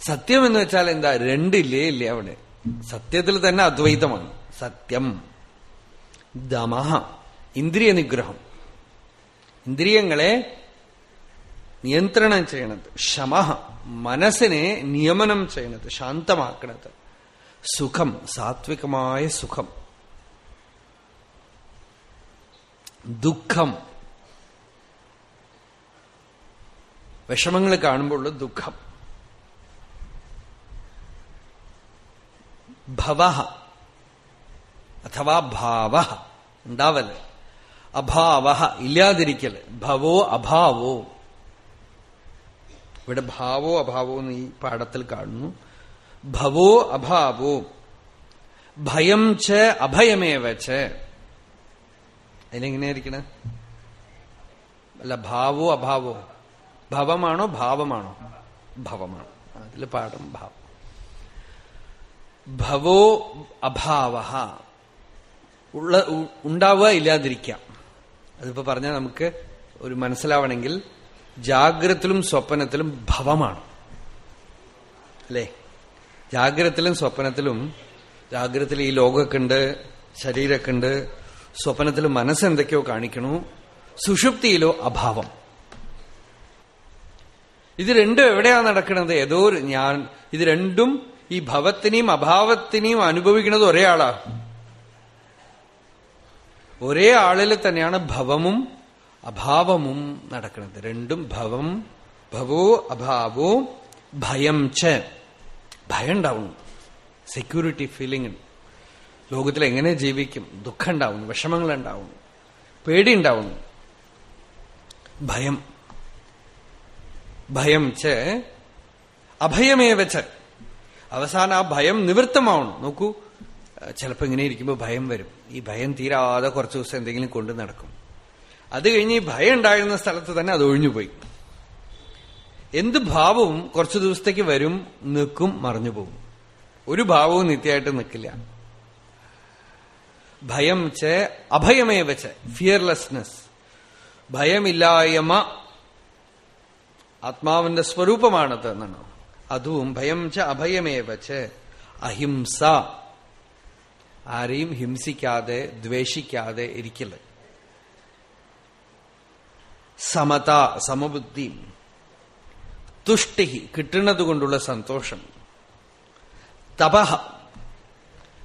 സത്യം എന്ന് വെച്ചാൽ എന്താ രണ്ടില്ലേ ഇല്ലേ അവിടെ? സത്യത്തിൽ തന്നെ അദ്വൈതമാണ്. സത്യം. ദമഹ. ഇന്ദ്രിയ നിഗ്രഹം. ഇന്ദ്രിയങ്ങളെ നിയന്ത്രണം ചെയ്യണത്. ശമഹ. മനസ്സിനെ നിയമനം ചെയ്യണത്. ശാന്തമാക്കണത്. സുഖം. സാത്വികമായ സുഖം. ദുഃഖം. വിഷമങ്ങൾ കാണുമ്പോഴുള്ള ദുഃഖം. ഭവ. അഥവാ ഭാവ. ഉണ്ടാവൽ. അഭാവ ഇല്ലാതിരിക്കൽ ഭവോ അഭാവോ. ഇവിടെ ഭാവോ അഭാവോ എന്ന് ഈ പാഠത്തിൽ കാണുന്നു. ഭവോ അഭാവോ. ഭയം ച അഭയമേവ ച. അതിനെങ്ങനെയായിരിക്കണേ അല്ല ഭാവോ അഭാവോ. ഭവമാണോ ഭാവമാണോ? ഭവമാണ്. അതിൽ പാഠം ഭാവം. ഭവോ അഭാവ ഉള്ള ഉണ്ടാവുക ഇല്ലാതിരിക്കാം അതിപ്പോ പറഞ്ഞാൽ നമുക്ക് ഒരു മനസ്സിലാവണമെങ്കിൽ ജാഗ്രത്തിലും സ്വപ്നത്തിലും ഭവമാണ്. അല്ലേ? ജാഗ്രത്തിലും സ്വപ്നത്തിലും ജാഗ്രത്തിൽ ഈ ലോകമൊക്കെ ഉണ്ട് ശരീരമൊക്കെ ഉണ്ട് സ്വപ്നത്തിൽ മനസ്സെന്തൊക്കെയോ കാണിക്കണു. സുഷുപ്തിയിലോ അഭാവം. ഇത് രണ്ടും എവിടെയാണ് നടക്കുന്നത് ഏതോ ഞാൻ ഇത് രണ്ടും ഈ ഭവത്തിനെയും അഭാവത്തിനെയും അനുഭവിക്കുന്നത് ഒരേ ആളാ ഒരേ ആളിൽ തന്നെയാണ് ഭവമും അഭാവമും നടക്കുന്നത്. രണ്ടും ഭവം ഭവോ അഭാവോ ഭയം ച. ഭയം ഉണ്ടാവുന്നു. സെക്യൂരിറ്റി ഫീലിംഗ് ലോകത്തിൽ എങ്ങനെ ജീവിക്കും? ദുഃഖം ഉണ്ടാവുന്നു വിഷമങ്ങൾ ഉണ്ടാവുന്നു പേടി ഉണ്ടാവുന്നു. ഭയം. ഭയം ച. അഭയമേവ ച. അവസാനം ആ ഭയം നിവൃത്തമാവണം. നോക്കൂ ചിലപ്പോൾ ഇങ്ങനെ ഇരിക്കുമ്പോൾ ഭയം വരും. ഈ ഭയം തീരാതെ കുറച്ച് ദിവസം എന്തെങ്കിലും കൊണ്ടു നടക്കും. അത് കഴിഞ്ഞ് ഈ ഭയം ഉണ്ടായിരുന്ന സ്ഥലത്ത് തന്നെ അത് ഒഴിഞ്ഞുപോയി. എന്ത് ഭാവവും കുറച്ചു ദിവസത്തേക്ക് വരും നിൽക്കും മറഞ്ഞു പോകും. ഒരു ഭാവവും നിത്യമായിട്ട് നിൽക്കില്ല. ഭയം ച അഭയമേ വെച്ച് ഫിയർലെസ്നെസ് ഭയമില്ലായ്മ ആത്മാവിന്റെ സ്വരൂപമാണത് എന്നാണ്. അതും ഭയം ച അഭയമേ വെച്ച് അഹിംസ. ആരെയും ഹിംസിക്കാതെ ദ്വേഷിക്കാതെ ഇരിക്കില്ല സമത സമബുദ്ധി. തുഷ്ടി കിട്ടുന്നത് കൊണ്ടുള്ള സന്തോഷം. തപഹ.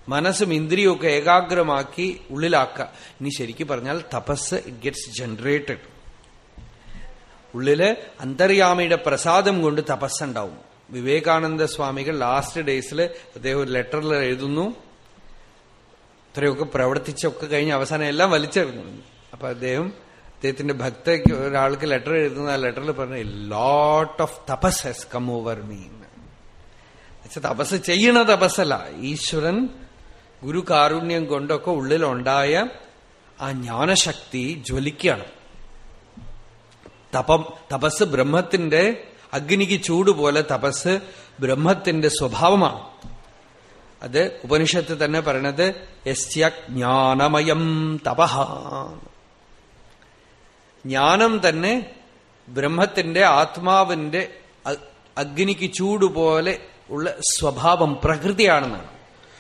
മനസ്സും ഇന്ദ്രിയൊക്കെ ഏകാഗ്രമാക്കി ഉള്ളിലാക്കുക ഇനി ശരിക്കും പറഞ്ഞാൽ തപസ് ഇറ്റ് ഗെറ്റ്സ് ജനറേറ്റഡ് ഉള്ളിൽ അന്തര്യാമയുടെ പ്രസാദം കൊണ്ട് തപസ്സുണ്ടാവും. വിവേകാനന്ദ സ്വാമികൾ ലാസ്റ്റ് ഡേയ്സിൽ അദ്ദേഹം ഒരു ലെറ്ററിൽ എഴുതുന്നു. ഇത്രയൊക്കെ പ്രവർത്തിച്ചൊക്കെ കഴിഞ്ഞ് അവസാനം എല്ലാം വലിച്ചെറിഞ്ഞു അപ്പൊ അദ്ദേഹം അദ്ദേഹത്തിന്റെ ഭക്തയ്ക്ക് ഒരാൾക്ക് ലെറ്റർ എഴുതുന്ന ആ ലെറ്ററിൽ പറഞ്ഞു ലോട്ട് ഓഫ് തപസ് ഹെസ് കം ഓവർ മീൻ തപസ് ചെയ്യണ തപസ്സല്ല ഈശ്വരൻ ഗുരു കാരുണ്യം കൊണ്ടൊക്കെ ഉള്ളിലുണ്ടായ ആ ജ്ഞാനശക്തി ജ്വലിക്കുകയാണ്. തപം തപസ് ബ്രഹ്മത്തിന്റെ അഗ്നിക്ക് ചൂട് പോലെ തപസ് ബ്രഹ്മത്തിന്റെ സ്വഭാവമാണ്. അത് ഉപനിഷത്ത് തന്നെ പറയണത് യസ്യജ്ഞാനമയം തപഹ ജ്ഞാനം തന്നെ ബ്രഹ്മത്തിന്റെ ആത്മാവിന്റെ അഗ്നിക്ക് ചൂടുപോലെ ഉള്ള സ്വഭാവം പ്രകൃതിയാണെന്നാണ്.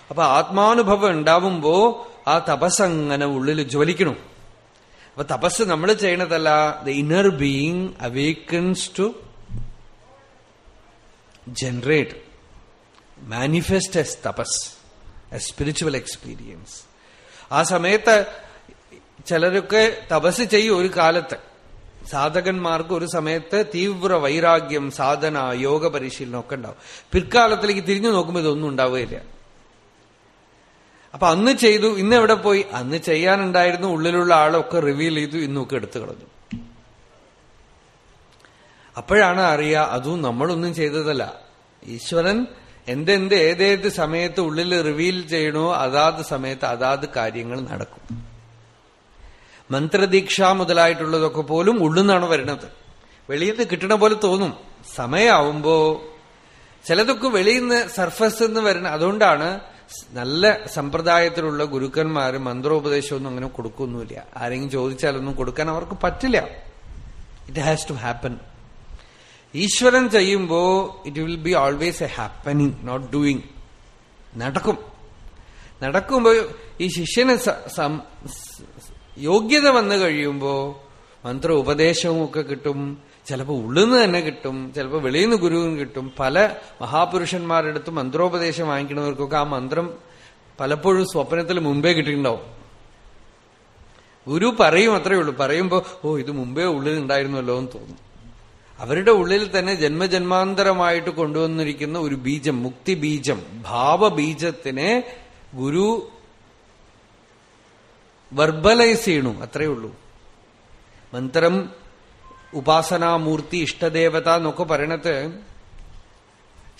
അപ്പൊ ആത്മാനുഭവം ഉണ്ടാവുമ്പോ ആ തപസ്സങ്ങനെ ഉള്ളിൽ ജ്വലിക്കണം. അപ്പൊ തപസ് നമ്മൾ ചെയ്യണതല്ല the inner being awakens to generate manifest as tapas, a spiritual experience. ആ സമയത്ത് ചിലരൊക്കെ തപസ് ചെയ്യും ഒരു കാലത്ത്. സാധകന്മാർക്ക് ഒരു സമയത്ത് തീവ്ര വൈരാഗ്യം സാധന യോഗ പരിശീലനം ഒക്കെ ഉണ്ടാവും. പിൽക്കാലത്തിലേക്ക് തിരിഞ്ഞു നോക്കുമ്പോൾ ഇതൊന്നും ഉണ്ടാവുകയില്ല. അപ്പൊ അന്ന് ചെയ്തു ഇന്ന് എവിടെ പോയി? അന്ന് ചെയ്യാനുണ്ടായിരുന്നു ഉള്ളിലുള്ള ആളൊക്കെ റിവീൽ ചെയ്തു ഇന്നൊക്കെ എടുത്തു കളഞ്ഞു. അപ്പോഴാണ് അറിയുക അതും നമ്മളൊന്നും ചെയ്തതല്ല. ഈശ്വരൻ എന്തെന്ത് ഏതേത് സമയത്ത് ഉള്ളിൽ റിവീൽ ചെയ്യണോ അതാത് സമയത്ത് അതാത് കാര്യങ്ങൾ നടക്കും. മന്ത്രദീക്ഷ മുതലായിട്ടുള്ളതൊക്കെ പോലും ഉള്ളുന്നാണ് വരുന്നത്. വെളിയിൽ നിന്ന് കിട്ടണ പോലെ തോന്നും. സമയമാവുമ്പോ ചിലതൊക്കെ വെളിയിൽ നിന്ന് സർഫസ് എന്ന് വരുന്ന അതുകൊണ്ടാണ് നല്ല സമ്പ്രദായത്തിലുള്ള ഗുരുക്കന്മാർ മന്ത്രോപദേശമൊന്നും അങ്ങനെ കൊടുക്കൊന്നുമില്ല. ആരെങ്കിലും ചോദിച്ചാലൊന്നും കൊടുക്കാൻ അവർക്ക് പറ്റില്ല. ഇറ്റ് ഹാസ് ടു ഹാപ്പൻ ഈശ്വരൻ ചെയ്യുമ്പോ it will be always a happening not doing നടക്കും. നടക്കുമ്പോ ഈ ശിഷ്യന് യോഗ്യത വന്നു കഴിയുമ്പോ മന്ത്ര ഉപദേശവും ഒക്കെ കിട്ടും. ചിലപ്പോൾ ഉള്ളിന്ന് തന്നെ കിട്ടും. ചിലപ്പോൾ വെളിയിൽ നിന്ന് ഗുരുവും കിട്ടും. പല മഹാപുരുഷന്മാരുടെ അടുത്ത് മന്ത്രോപദേശം വാങ്ങിക്കുന്നവർക്കൊക്കെ ആ മന്ത്രം പലപ്പോഴും സ്വപ്നത്തിൽ മുമ്പേ കിട്ടിയിട്ടുണ്ടാവും. ഗുരു പറയും അത്രയേ ഉള്ളൂ. പറയുമ്പോൾ ഓ ഇത് മുമ്പേ ഉള്ളിൽ ഉണ്ടായിരുന്നല്ലോ എന്ന് തോന്നും. അവരുടെ ഉള്ളിൽ തന്നെ ജന്മജന്മാന്തരമായിട്ട് കൊണ്ടുവന്നിരിക്കുന്ന ഒരു ബീജം മുക്തി ബീജം ഭാവബീജത്തിനെ ഗുരു വെർബലൈസ് ചെയ്യണു അത്രയേ ഉള്ളൂ. മന്ത്രം ഉപാസനാമൂർത്തി ഇഷ്ടദേവത എന്നൊക്കെ പറയണത്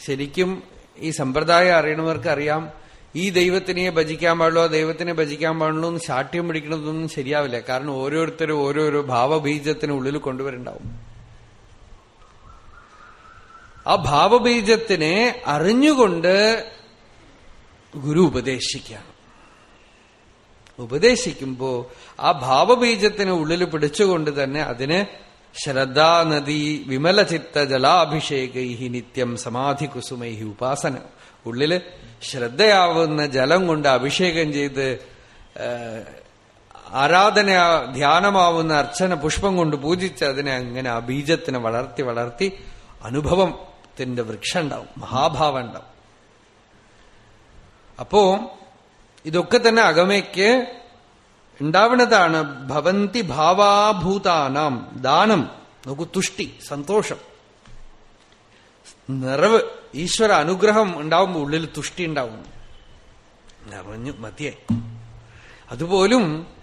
ശരിക്കും ഈ സമ്പ്രദായം അറിയണവർക്ക് അറിയാം. ഈ ദൈവത്തിനെ ഭജിക്കാൻ പാടുള്ളൂ ആ ദൈവത്തിനെ ഭജിക്കാൻ പാടുള്ളൂ എന്ന് ശാഠ്യം പിടിക്കുന്നതൊന്നും ശരിയാവില്ല. കാരണം ഓരോരുത്തരും ഓരോരോ ഭാവബീജത്തിന് ഉള്ളിൽ കൊണ്ടുവരണ്ടാവും. ആ ഭാവബീജത്തിനെ അറിഞ്ഞുകൊണ്ട് ഗുരു ഉപദേശിക്കുകയാണ്. ഉപദേശിക്കുമ്പോ ആ ഭാവബീജത്തിന് ഉള്ളിൽ പിടിച്ചുകൊണ്ട് തന്നെ അതിന് ശ്രദ്ധാനദി വിമലചിത്ത ജലാഭിഷേകൈ നിത്യം സമാധി കുസുമൈ ഉപാസന. ഉള്ളിൽ ശ്രദ്ധയാവുന്ന ജലം കൊണ്ട് അഭിഷേകം ചെയ്ത് ആരാധന ധ്യാനമാവുന്ന അർച്ചന പുഷ്പം കൊണ്ട് പൂജിച്ച് അതിനെ അങ്ങനെ ആ ബീജത്തിനെ വളർത്തി വളർത്തി അനുഭവത്തിന്റെ വൃക്ഷം ഉണ്ടാവും മഹാഭാവം ഉണ്ടാവും അപ്പോ ഇതൊക്കെ തന്നെ അകമയ്ക്ക് ഉണ്ടാവുന്നതാണ് ഭവന്തി ഭാവാഭൂതാനാം ദാനം നോക്കൂ തുഷ്ടി സന്തോഷം. നിറവ് ഈശ്വര അനുഗ്രഹം ഉണ്ടാവുമ്പോൾ ഉള്ളിൽ തുഷ്ടി ഉണ്ടാവുന്നു. നിറഞ്ഞു മതിയായി. അതുപോലും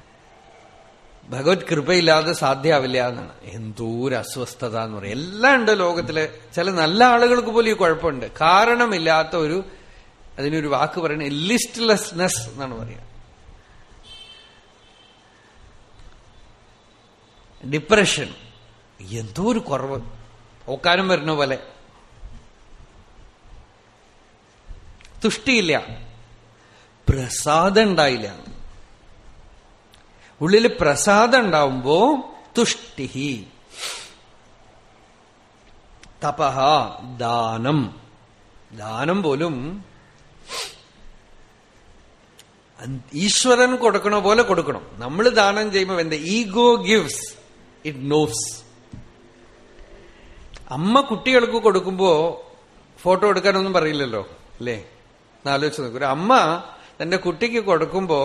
ഭഗവത് കൃപയില്ലാതെ സാധ്യമാവില്ല എന്നാണ്. എന്തോരം അസ്വസ്ഥത എന്ന് പറയും. എല്ലാം ഉണ്ട് ലോകത്തിൽ. ചില നല്ല ആളുകൾക്ക് പോലും ഈ കുഴപ്പമുണ്ട്. കാരണമില്ലാത്ത ഒരു അതിനൊരു വാക്ക് പറയുന്നത് ലിസ്റ്റ്ലെസ്നെസ് എന്നാണ് പറയുക ഡിപ്രഷൻ എന്തോ ഒരു കുറവ്. ഓക്കാനും വരുന്ന പോലെ. തുഷ്ടിയില്ല. പ്രസാദം ഉണ്ടായില്ല. ഉള്ളിൽ പ്രസാദം ഉണ്ടാവുമ്പോ തുഷ്ടിഹി. തപഹ ദാനം. ദാനം പോലും ഈശ്വരൻ കൊടുക്കണ പോലെ കൊടുക്കണം. നമ്മൾ ദാനം ചെയ്യുമ്പോൾ എന്താ? ഈഗോ ഗിവ്സ് ഇറ്റ് നോസ് അമ്മ കുട്ടികൾക്ക് കൊടുക്കുമ്പോ ഫോട്ടോ എടുക്കാനൊന്നും പറയില്ലല്ലോ അല്ലേ? എന്നാലോചിച്ച് നോക്കൂ. ഒരു അമ്മ തന്റെ കുട്ടിക്ക് കൊടുക്കുമ്പോ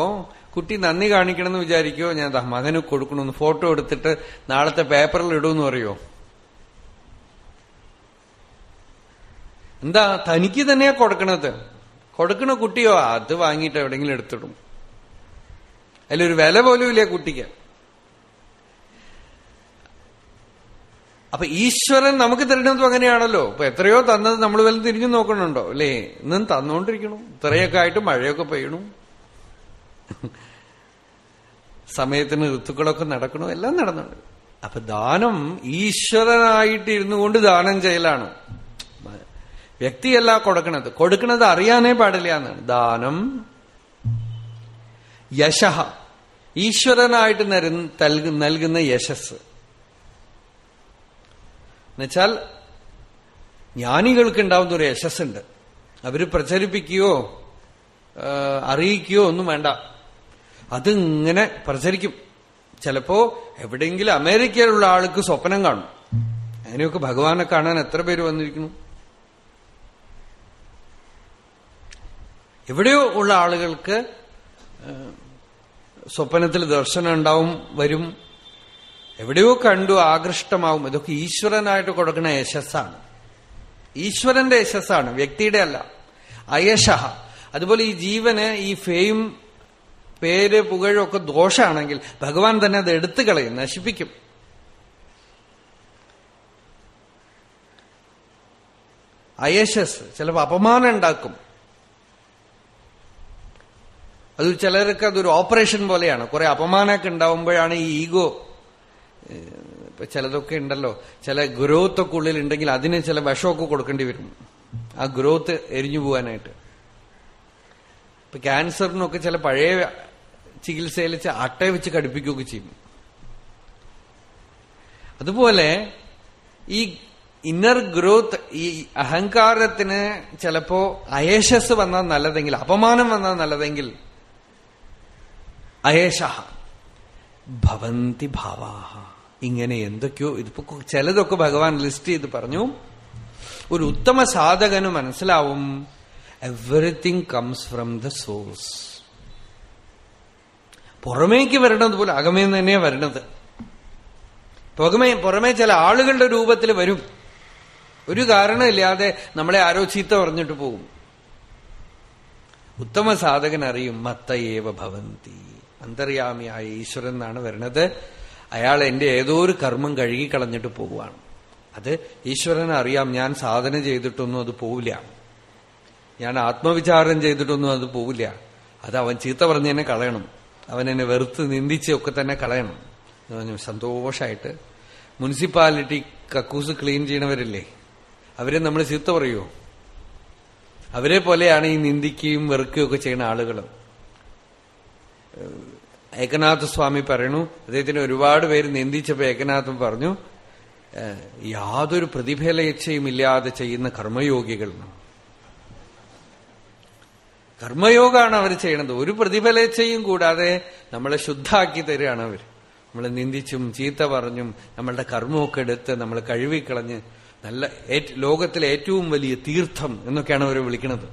കുട്ടി നന്ദി കാണിക്കണമെന്ന് വിചാരിക്കോ ഞാൻ മകന് കൊടുക്കണമെന്ന് ഫോട്ടോ എടുത്തിട്ട് നാളത്തെ പേപ്പറിൽ ഇടൂന്ന് പറയോ എന്താ തനിക്ക് തന്നെയാ കൊടുക്കണത്? കൊടുക്കണ കുട്ടിയോ? അത് വാങ്ങിയിട്ട് എവിടെങ്കിലും എടുത്തിടും. അതിലൊരു വില പോലും ഇല്ല കുട്ടിക്ക്. അപ്പൊ ഈശ്വരൻ നമുക്ക് തരണതും അങ്ങനെയാണല്ലോ. ഇപ്പൊ എത്രയോ തന്നത് നമ്മൾ വല്ല തിരിഞ്ഞു നോക്കണുണ്ടോ? അല്ലേ? ഇന്നും തന്നുകൊണ്ടിരിക്കണം ഇത്രയൊക്കെ ആയിട്ട് മഴയൊക്കെ പെയ്യണു. സമയത്തിന് ഋത്തുക്കളൊക്കെ നടക്കണോ? എല്ലാം നടന്നുണ്ട്. അപ്പൊ ദാനം ഈശ്വരനായിട്ട് ഇരുന്നു കൊണ്ട് ദാനം ചെയ്യലാണ്. വ്യക്തിയല്ല കൊടുക്കണത്. കൊടുക്കണത് അറിയാനേ പാടില്ല എന്നാണ്. ദാനം യശ. ഈശ്വരനായിട്ട് നൽകുന്ന യശസ്. എന്നുവെച്ചാൽ ജ്ഞാനികൾക്ക് ഉണ്ടാവുന്ന ഒരു യശസ്സുണ്ട്. അവർ പ്രചരിപ്പിക്കുകയോ അറിയിക്കുകയോ ഒന്നും വേണ്ട. അതിങ്ങനെ പ്രചരിക്കും. ചിലപ്പോ എവിടെയെങ്കിലും അമേരിക്കയിലുള്ള ആൾക്ക് സ്വപ്നം കാണും. അങ്ങനെയൊക്കെ ഭഗവാനെ കാണാൻ എത്ര പേര് വന്നിരിക്കുന്നു? എവിടെയോ ഉള്ള ആളുകൾക്ക് സ്വപ്നത്തിൽ ദർശനം ഉണ്ടാവും വരും. എവിടെയോ കണ്ടു ആകൃഷ്ടമാവും. ഇതൊക്കെ ഈശ്വരനായിട്ട് കൊടുക്കുന്ന യശസ്സാണ്. ഈശ്വരന്റെ യശസ്സാണ് വ്യക്തിയുടെ അല്ല. അയശ അതുപോലെ ഈ ജീവന് ഈ ഫെയിം പേര് പുകഴൊക്കെ ദോഷമാണെങ്കിൽ ഭഗവാൻ തന്നെ അത് എടുത്തു കളയും നശിപ്പിക്കും. അയശസ് ചിലപ്പോൾ അപമാനം ഉണ്ടാക്കും. അത് ചിലർക്ക് അതൊരു ഓപ്പറേഷൻ പോലെയാണ്. കുറെ അപമാനമൊക്കെ ഉണ്ടാവുമ്പോഴാണ് ഈ ഈഗോ ഇപ്പൊ ചിലതൊക്കെ ഉണ്ടല്ലോ. ചില ഗ്രോത്ത് ഒക്കെ ഉള്ളിൽ ഉണ്ടെങ്കിൽ അതിന് ചില വിഷമൊക്കെ കൊടുക്കേണ്ടി വരും. ആ ഗ്രോത്ത് എരിഞ്ഞു പോകാനായിട്ട്. ഇപ്പൊ ക്യാൻസറിനൊക്കെ ചില പഴയ ചികിത്സയിൽ അട്ട വെച്ച് കടുപ്പിക്കുകയൊക്കെ ചെയ്യും. അതുപോലെ ഈ ഇന്നർ ഗ്രോത്ത് ഈ അഹങ്കാരത്തിന് ചിലപ്പോ അയേശസ് വന്നാൽ നല്ലതെങ്കിൽ അപമാനം വന്നാൽ നല്ലതെങ്കിൽ അയേഷ ഭവന്തി ഭാവാഹ. ഇങ്ങനെ എന്തൊക്കെയോ ഇതിപ്പോ ചിലതൊക്കെ ഭഗവാൻ ലിസ്റ്റ് ചെയ്ത് പറഞ്ഞു. ഒരു ഉത്തമ സാധകന് മനസ്സിലാവും. Everything comes from the source പുറമേക്ക് വരണത് പോലെ അകമേന്ന് തന്നെയാ വരണത് പുറമേ പുറമേ ചില ആളുകളുടെ രൂപത്തിൽ വരും. ഒരു കാരണമില്ലാതെ നമ്മളെ ആരോ ചീത്ത പറഞ്ഞിട്ട് പോകും. ഉത്തമ സാധകൻ അറിയും മത്തയേവ ഭവന്തി. അന്തര്യാമിയായ ഈശ്വരൻ എന്നാണ് വരണത്. അയാൾ എന്റെ ഏതോ ഒരു കർമ്മം കഴുകിക്കളഞ്ഞിട്ട് പോവുകയാണ്. അത് ഈശ്വരനെ അറിയാം ഞാൻ സാധന ചെയ്തിട്ടൊന്നും അത് പോവില്ല. ഞാൻ ആത്മവിചാരം ചെയ്തിട്ടൊന്നും അത് പോവില്ല. അത് അവൻ ചീത്ത പറഞ്ഞ് തന്നെ കളയണം. അവൻ എന്നെ വെറുത്ത് നിന്ദിച്ചൊക്കെ തന്നെ കളയണം. പറഞ്ഞു സന്തോഷമായിട്ട് മുനിസിപ്പാലിറ്റി കക്കൂസ് ക്ലീൻ ചെയ്യണവരില്ലേ? അവരെ നമ്മൾ ചീത്ത പറയുമോ അവരെ പോലെയാണ് ഈ നിന്ദിക്കുകയും വെറുക്കുകയും ഒക്കെ ചെയ്യുന്ന ആളുകൾ ഏകനാഥ സ്വാമി പറയണു. അദ്ദേഹത്തിന് ഒരുപാട് പേര് നിന്ദിച്ചപ്പോ ഏകനാഥൻ പറഞ്ഞു യാതൊരു പ്രതിഫലയച്ചയും ഇല്ലാതെ ചെയ്യുന്ന കർമ്മയോഗികൾ കർമ്മയോഗമാണ് അവർ ചെയ്യണത്. ഒരു പ്രതിഫലേച്ഛയും കൂടാതെ നമ്മളെ ശുദ്ധാക്കി തരികയാണ് അവർ നമ്മളെ നിന്ദിച്ചും ചീത്ത പറഞ്ഞും നമ്മളുടെ കർമ്മമൊക്കെ എടുത്ത് നമ്മൾ കഴുകിക്കളഞ്ഞ് നല്ല ലോകത്തിലെ ഏറ്റവും വലിയ തീർത്ഥം എന്നൊക്കെയാണ് അവർ വിളിക്കുന്നത്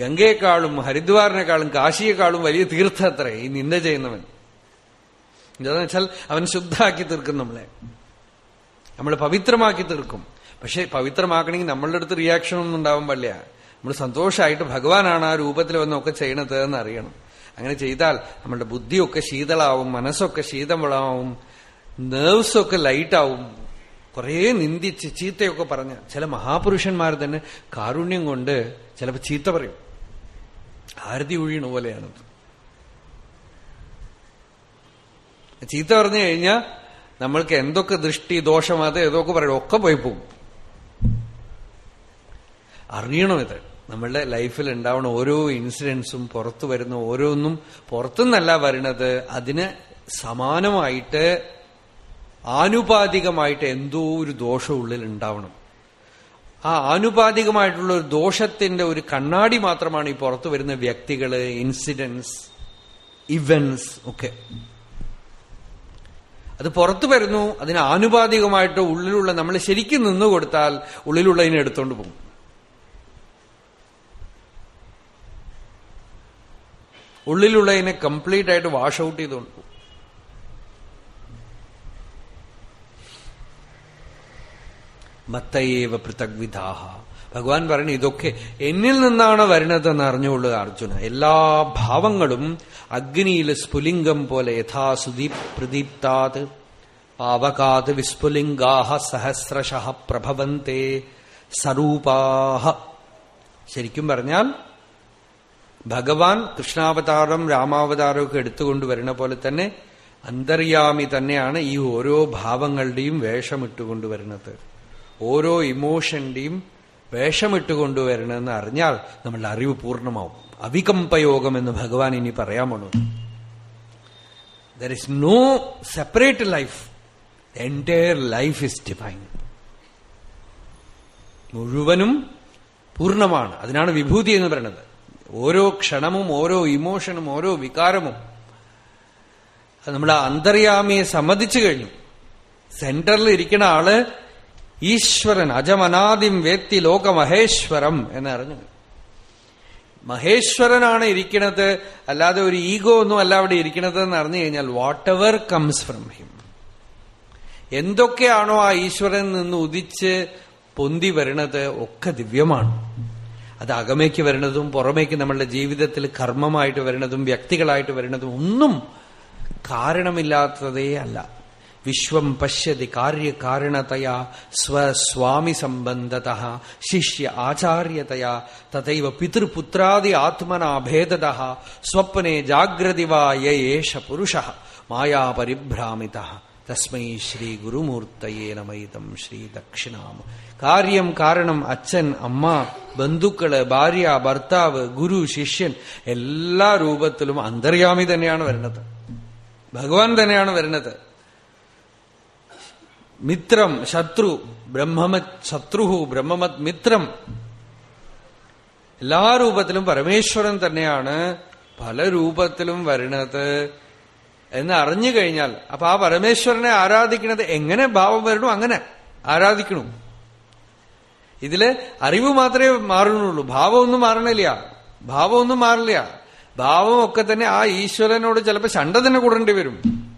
ഗംഗയെക്കാളും ഹരിദ്വാറിനേക്കാളും കാശിയെക്കാളും വലിയ തീർത്ഥം അത്ര ഈ നിന്ദ ചെയ്യുന്നവൻ. എന്താണെന്ന് വെച്ചാൽ അവൻ ശുദ്ധാക്കി തീർക്കും നമ്മളെ. നമ്മൾ പവിത്രമാക്കി തീർക്കും. പക്ഷെ പവിത്രമാക്കണമെങ്കിൽ നമ്മളുടെ അടുത്ത് റിയാക്ഷൻ ഒന്നും ഉണ്ടാവാൻ പാടില്ല. നമ്മൾ സന്തോഷമായിട്ട് ഭഗവാനാണ് ആ രൂപത്തിൽ വന്നൊക്കെ ചെയ്യണത് എന്ന് അറിയണം. അങ്ങനെ ചെയ്താൽ നമ്മളുടെ ബുദ്ധിയൊക്കെ ശീതളാവും മനസ്സൊക്കെ ശീതളാവും നേഴ്സൊക്കെ ലൈറ്റാവും കുറേ നിന്ദിച്ച് ചീത്തയൊക്കെ പറഞ്ഞ് ചില മഹാപുരുഷന്മാർ തന്നെ കാരുണ്യം കൊണ്ട് ചിലപ്പോൾ ചീത്ത പറയും. ആരതി ഒഴിയണ പോലെയാണത്. ചീത്ത പറഞ്ഞു കഴിഞ്ഞാൽ നമ്മൾക്ക് എന്തൊക്കെ ദൃഷ്ടി ദോഷം അത് ഏതൊക്കെ പറയും ഒക്കെ പോയി പോകും. അറിയണം ഇത്. നമ്മളുടെ ലൈഫിൽ ഉണ്ടാവുന്ന ഓരോ ഇൻസിഡൻസും പുറത്തു വരുന്ന ഓരോന്നും പുറത്തുനിന്നല്ല വരണത്. അതിന് സമാനമായിട്ട് ആനുപാതികമായിട്ട് എന്തോ ഒരു ദോഷം ഉള്ളിൽ ഉണ്ടാവണം. ആ ആനുപാതികമായിട്ടുള്ള ഒരു ദോഷത്തിന്റെ ഒരു കണ്ണാടി മാത്രമാണ് ഈ പുറത്തു വരുന്ന വ്യക്തികൾ ഇൻസിഡൻസ് ഇവൻസ് ഒക്കെ. അത് പുറത്തു വരുന്നു അതിന് ആനുപാതികമായിട്ട് ഉള്ളിലുള്ള നമ്മൾ ശരിക്കും നിന്നു കൊടുത്താൽ ഉള്ളിലുള്ളതിനെ എടുത്തോണ്ട് പോകും. ഉള്ളിലുള്ളതിനെ കംപ്ലീറ്റ് ആയിട്ട് വാഷ് ഔട്ട് ചെയ്തുകൊണ്ട് പോകും. മത്തയേവ പൃഥഗ്വിധാഹ. ഭഗവാൻ പറഞ്ഞു ഇതൊക്കെ എന്നിൽ നിന്നാണ് വരുന്നതെന്ന് അറിഞ്ഞുകൊള്ളുക അർജുന. എല്ലാ ഭാവങ്ങളും അഗ്നിയിൽ സ്ഫുലിംഗം പോലെ യഥാസുദീപ് പ്രദീപ്താത്. പാവകാത് വിസ്ഫുലിംഗാഹ സഹസ്രശ പ്രഭവന്തേ. സ്വരൂപാഹ ശരിക്കും പറഞ്ഞാൽ ഭഗവാൻ കൃഷ്ണാവതാരം രാമാവതാരം ഒക്കെ എടുത്തുകൊണ്ടുവരുന്ന പോലെ തന്നെ അന്തര്യാമി തന്നെയാണ് ഈ ഓരോ ഭാവങ്ങളുടെയും വേഷമിട്ടുകൊണ്ടുവരുന്നത് ഓരോ ഇമോഷന്റെയും വേഷമിട്ടുകൊണ്ടുവരണമെന്ന് അറിഞ്ഞാൽ നമ്മളുടെ അറിവ് പൂർണമാവും. അവികമ്പയോഗം എന്ന് ഭഗവാൻ ഇനി പറയാമോ there is no separate life entire life is define മുഴുവനും പൂർണമാണ്. അതിനാണ് വിഭൂതി എന്ന് പറയുന്നത്. ഓരോ ക്ഷണമും ഓരോ ഇമോഷനും ഓരോ വികാരമും അത് നമ്മൾ അന്തര്യാമിയെ സമ്മതിച്ചു കഴിഞ്ഞു. സെന്ററിൽ ഇരിക്കുന്ന ആൾ ഈശ്വരൻ അജമനാദിം വേത്തി ലോകമഹേശ്വരം എന്നറിഞ്ഞു. മഹേശ്വരനാണ് ഇരിക്കുന്നത് അല്ലാതെ ഒരു ഈഗോ ഒന്നും അല്ല അവിടെ ഇരിക്കുന്നത് എന്ന് അറിഞ്ഞു കഴിഞ്ഞാൽ whatever comes from him എന്തൊക്കെയാണോ ആ ഈശ്വരൻ നിന്ന് ഉദിച്ച് പൊന്തി വരുന്നത് ഒക്കെ ദിവ്യമാണ്. അത് അകമേക്ക് വരുന്നതും പുറമേക്ക് നമ്മളുടെ ജീവിതത്തിൽ കർമ്മമായിട്ട് വരുന്നതും വ്യക്തികളായിട്ട് വരുന്നതും ഒന്നും കാരണമില്ലാത്തതേ അല്ല. വിശ്വം പശ്യതി കാര്യകാരണതയാ സ്വസ്വാമി സംബന്ധത ശിഷ്യ ആചാര്യതയാ തഥൈവ പിതൃപുത്രാദി ആത്മനാഭേദത സ്വപ്നെ ജാഗ്രതി യേഷ പുരുഷ മായാപരിഭ്രാമിത. തസ്മൈ ശ്രീ ഗുരുമൂർത്തയേ നമൈതം ശ്രീ ദക്ഷിണാമ. കാര്യം കാരണം അച്ഛൻ അമ്മ ബന്ധുക്കൾ ഭാര്യ ഭർത്താവ് ഗുരു ശിഷ്യൻ എല്ലാ രൂപത്തിലും അന്തര്യാമി തന്നെയാണ് വരുന്നത്. ഭഗവാൻ തന്നെയാണ് വരുന്നത്. മിത്രം ശത്രു ബ്രഹ്മമത് ശത്രുഹു ബ്രഹ്മമത് മിത്രം. എല്ലാ രൂപത്തിലും പരമേശ്വരൻ തന്നെയാണ് പല രൂപത്തിലും വരുന്നത് എന്ന് അറിഞ്ഞു കഴിഞ്ഞാൽ അപ്പൊ ആ പരമേശ്വരനെ ആരാധിക്കുന്നത് എങ്ങനെ ഭാവം വരണു അങ്ങനെ ആരാധിക്കണു? ഇതിൽ അറിവ് മാത്രമേ മാറുന്നുള്ളൂ. ഭാവമൊന്നും മാറണില്ല. ഭാവമൊന്നും മാറില്ല. ഭാവമൊക്കെ തന്നെ ആ ഈശ്വരനോട് ചിലപ്പോ ശണ്ട തന്നെ കൂടേണ്ടി വരും.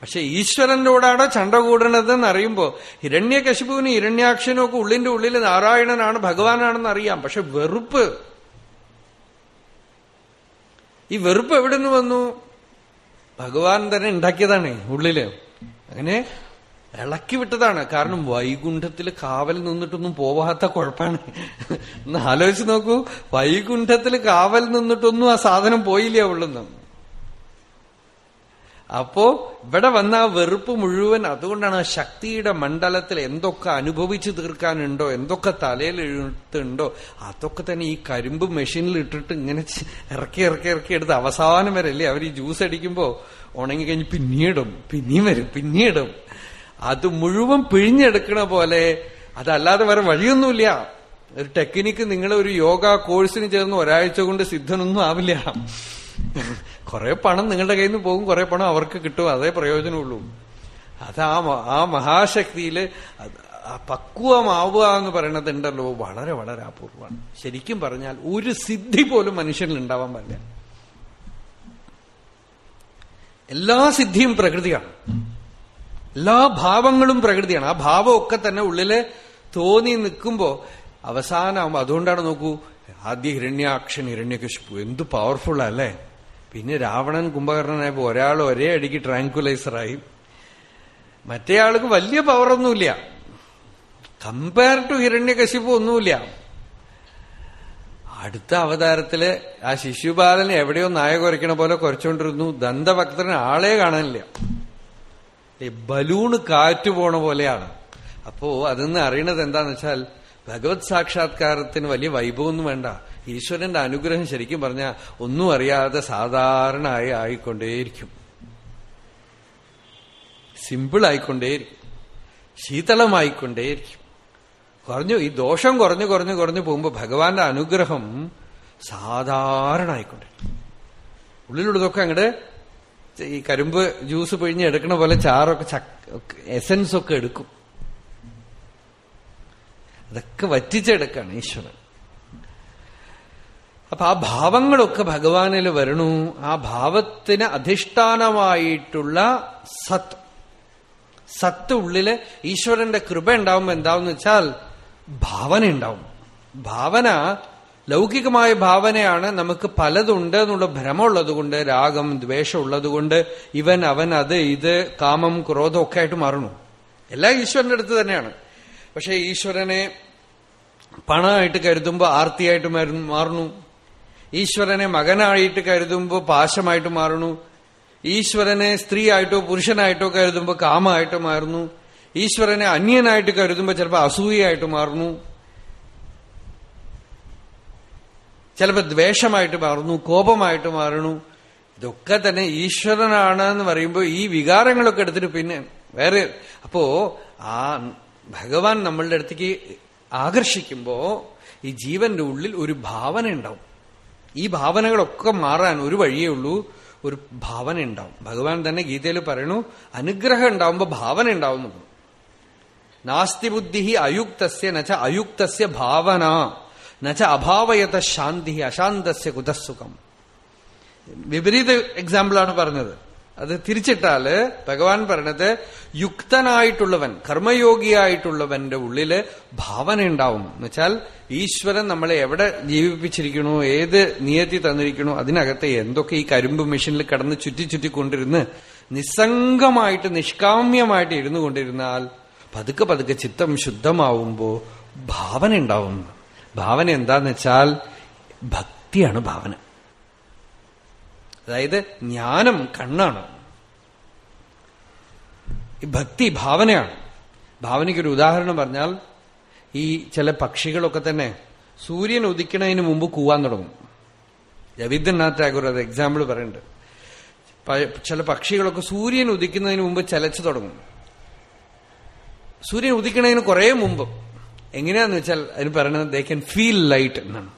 പക്ഷെ ഈശ്വരനോടാണ് ചണ്ട കൂടണതെന്ന് അറിയുമ്പോ ഹിരണ്യകശിപുവിനും ഹിരണ്യാക്ഷനും ഒക്കെ ഉള്ളിന്റെ ഉള്ളിൽ നാരായണനാണ് ഭഗവാനാണെന്ന് അറിയാം. പക്ഷെ വെറുപ്പ്. ഈ വെറുപ്പ് എവിടെ നിന്ന് വന്നു? ഭഗവാൻ തന്നെ ഉണ്ടാക്കിയതാണ് ഉള്ളിൽ. അങ്ങനെ ഇളക്കി വിട്ടതാണ്. കാരണം വൈകുണ്ഠത്തിൽ കാവൽ നിന്നിട്ടൊന്നും പോവാത്ത കുഴപ്പമാണ് ഒന്ന് ആലോചിച്ച് നോക്കൂ. വൈകുണ്ഠത്തിൽ കാവൽ നിന്നിട്ടൊന്നും ആ സാധനം പോയില്ല ഉള്ളെന്ന്. അപ്പോ ഇവിടെ വന്ന ആ വെറുപ്പ് മുഴുവൻ അതുകൊണ്ടാണ് ആ ശക്തിയുടെ മണ്ഡലത്തിൽ എന്തൊക്കെ അനുഭവിച്ചു തീർക്കാനുണ്ടോ എന്തൊക്കെ തലയിൽ എഴുത്തുണ്ടോ അതൊക്കെ തന്നെ ഈ കരിമ്പ് മെഷീനിൽ ഇട്ടിട്ട് ഇങ്ങനെ ഇറക്കി ഇറക്കി ഇറക്കി എടുത്ത് അവസാനം വരെ അല്ലേ? അവർ ഈ ജ്യൂസ് അടിക്കുമ്പോ ഉണങ്ങി കഴിഞ്ഞ് പിന്നീടും പിന്നെയും വരും പിന്നീടും. അത് മുഴുവൻ പിഴിഞ്ഞെടുക്കണ പോലെ അതല്ലാതെ വേറെ വഴിയൊന്നുമില്ല. ഒരു ടെക്നിക്ക് നിങ്ങൾ ഒരു യോഗ കോഴ്സിന് ചേർന്ന് ഒരാഴ്ച കൊണ്ട് സിദ്ധനൊന്നും ആവില്ല. കുറെ പണം നിങ്ങളുടെ കയ്യിൽ നിന്ന് പോകും കുറെ പണം അവർക്ക് കിട്ടും അതേ പ്രയോജനമുള്ളൂ. അത് ആ ആ പക്വമാവുക എന്ന് പറയണതുണ്ടല്ലോ വളരെ വളരെ അപൂർവമാണ്. ശരിക്കും പറഞ്ഞാൽ ഒരു സിദ്ധി പോലും മനുഷ്യനിൽ ഉണ്ടാവാൻ പറ്റില്ല എല്ലാ സിദ്ധിയും പ്രകൃതിയാണ്. എല്ലാ ഭാവങ്ങളും പ്രകൃതിയാണ്. ആ ഭാവമൊക്കെ തന്നെ ഉള്ളിൽ തോന്നി നിൽക്കുമ്പോ അവസാനമാകുമ്പോ അതുകൊണ്ടാണ് നോക്കൂ ആദ്യ ഹിരണ്യാക്ഷൻ ഹിരണ്യകശിപ്പു. എന്ത് പവർഫുൾ അല്ലേ? പിന്നെ രാവണൻ കുംഭകർണനായപ്പോ ഒരാൾ ഒരേ അടിക്ക് ട്രാങ്കുലൈസറായി മറ്റേ ആൾക്ക് വലിയ പവറൊന്നുമില്ല കമ്പയർ ടു ഹിരണ്യകശിപ്പു ഒന്നുമില്ല. അടുത്ത അവതാരത്തിൽ ആ ശിശുപാലനെ എവിടെയോ നായ കുരയ്ക്കണ പോലെ കുരച്ചോണ്ടിരുന്നു ദന്തഭക്തന് ആളെ കാണാനില്ല. ബലൂണ് കാറ്റ് പോണ പോലെയാണ്. അപ്പോ അതിന്ന് അറിയണത് എന്താന്ന് വെച്ചാൽ ഭഗവത് സാക്ഷാത്കാരത്തിന് വലിയ വൈഭവമൊന്നും വേണ്ട. ഈശ്വരന്റെ അനുഗ്രഹം ശരിക്കും പറഞ്ഞാൽ ഒന്നും അറിയാതെ സാധാരണ സാധാരണയായി ആയിക്കൊണ്ടേയിരിക്കും. സിമ്പിൾ ആയിക്കൊണ്ടേയിരിക്കും. ശീതളമായിക്കൊണ്ടേയിരിക്കും. കുറഞ്ഞു ഈ ദോഷം കുറഞ്ഞു കുറഞ്ഞു കുറഞ്ഞു പോകുമ്പോൾ ഭഗവാന്റെ അനുഗ്രഹം സാധാരണ ആയിക്കൊണ്ടിരിക്കും. ഉള്ളിലുള്ളതൊക്കെ അങ്ങോട്ട് ഈ കരിമ്പ് ജ്യൂസ് പിഴിഞ്ഞ് എടുക്കണ പോലെ ചാറൊക്കെ എസൻസ് ഒക്കെ എടുക്കും. അതൊക്കെ വറ്റിച്ചെടുക്കാണ് ഈശ്വരൻ. അപ്പൊ ആ ഭാവങ്ങളൊക്കെ ഭഗവാനിൽ വരണു. ആ ഭാവത്തിന് അധിഷ്ഠാനമായിട്ടുള്ള സത്ത്. സത്ത് ഉള്ളിൽ ഈശ്വരന്റെ കൃപ ഉണ്ടാവുമ്പോ എന്താവെന്ന് വെച്ചാൽ ഭാവന ഉണ്ടാവും. ഭാവന ലൗകികമായ ഭാവനയാണ് നമുക്ക് പലതുണ്ട് എന്നുള്ള ഭ്രമമുള്ളത് കൊണ്ട് രാഗം ദ്വേഷം ഉള്ളതുകൊണ്ട് ഇവൻ അവൻ അത് ഇത് കാമം ക്രോധം ഒക്കെ ആയിട്ട് മാറണു എല്ലാം ഈശ്വരന്റെ അടുത്ത് തന്നെയാണ്. പക്ഷെ ഈശ്വരനെ പണമായിട്ട് കരുതുമ്പോൾ ആർത്തിയായിട്ട് മാറുന്നു. ഈശ്വരനെ മകനായിട്ട് കരുതുമ്പോൾ പാശമായിട്ട് മാറുന്നു. ഈശ്വരനെ സ്ത്രീ ആയിട്ടോ പുരുഷനായിട്ടോ കരുതുമ്പോൾ കാമമായിട്ട് മാറുന്നു. ഈശ്വരനെ അന്യനായിട്ട് കരുതുമ്പോൾ ചിലപ്പോൾ അസൂയയായിട്ട് മാറുന്നു. ചിലപ്പോ ദ്വേഷമായിട്ട് മാറുന്നു കോപമായിട്ട് മാറുന്നു. ഇതൊക്കെ തന്നെ ഈശ്വരനാണ് എന്ന് പറയുമ്പോൾ ഈ വികാരങ്ങളൊക്കെ എടുത്തിട്ട് പിന്നെ വേറെ അപ്പോ ആ ഭഗവാൻ നമ്മളുടെ അടുത്തേക്ക് ആകർഷിക്കുമ്പോ ഈ ജീവന്റെ ഉള്ളിൽ ഒരു ഭാവന ഉണ്ടാവും. ഈ ഭാവനകളൊക്കെ മാറാൻ ഒരു വഴിയേ ഉള്ളൂ ഒരു ഭാവന ഉണ്ടാവും. ഭഗവാൻ തന്നെ ഗീതയിൽ പറയണു അനുഗ്രഹം ഉണ്ടാവുമ്പോൾ ഭാവന ഉണ്ടാവുന്നു. നാസ്തി ബുദ്ധി അയുക്തസ്യ നച്ച അയുക്തസ്യ ഭാവന. നച്ച അഭാവയത ശാന്തി അശാന്തസ്യ കുതസുഖം വിപരീത എക്സാമ്പിളാണ് പറഞ്ഞത്. അത് തിരിച്ചിട്ടാൽ ഭഗവാൻ പറഞ്ഞത് യുക്തനായിട്ടുള്ളവൻ കർമ്മയോഗിയായിട്ടുള്ളവന്റെ ഉള്ളിൽ ഭാവന ഉണ്ടാവും. എന്നുവെച്ചാൽ ഈശ്വരൻ നമ്മളെ എവിടെ ജീവിപ്പിച്ചിരിക്കണോ ഏത് നിയത്തി തന്നിരിക്കണോ അതിനകത്ത് എന്തൊക്കെ ഈ കരിമ്പ് മെഷീനിൽ കടന്ന് ചുറ്റി ചുറ്റിക്കൊണ്ടിരുന്ന് നിസ്സംഗമായിട്ട് നിഷ്കാമ്യമായിട്ട് ഇരുന്നു കൊണ്ടിരുന്നാൽ പതുക്കെ പതുക്കെ ചിത്തം ശുദ്ധമാവുമ്പോ ഭാവന ഉണ്ടാവും ഭാവന എന്താന്ന് വെച്ചാൽ ഭക്തിയാണ് ഭാവന. അതായത് ജ്ഞാനം കണ്ണാണ്. ഭക്തി ഭാവനയാണ്. ഭാവനയ്ക്കൊരു ഉദാഹരണം പറഞ്ഞാൽ ഈ ചില പക്ഷികളൊക്കെ തന്നെ സൂര്യൻ ഉദിക്കണതിന് മുമ്പ് കൂവാൻ തുടങ്ങും. രവീന്ദ്രനാഥ് ടാഗോർ അത് എക്സാമ്പിൾ പറയുന്നുണ്ട്. ചില പക്ഷികളൊക്കെ സൂര്യൻ ഉദിക്കുന്നതിന് മുമ്പ് ചലച്ചു തുടങ്ങും. സൂര്യൻ ഉദിക്കണതിന് കുറെ മുമ്പ്. എങ്ങനെയാന്ന് വെച്ചാൽ അതിന് പറയുന്നത് ദേ ക്യാൻ ഫീൽ ലൈറ്റ് എന്നാണ്.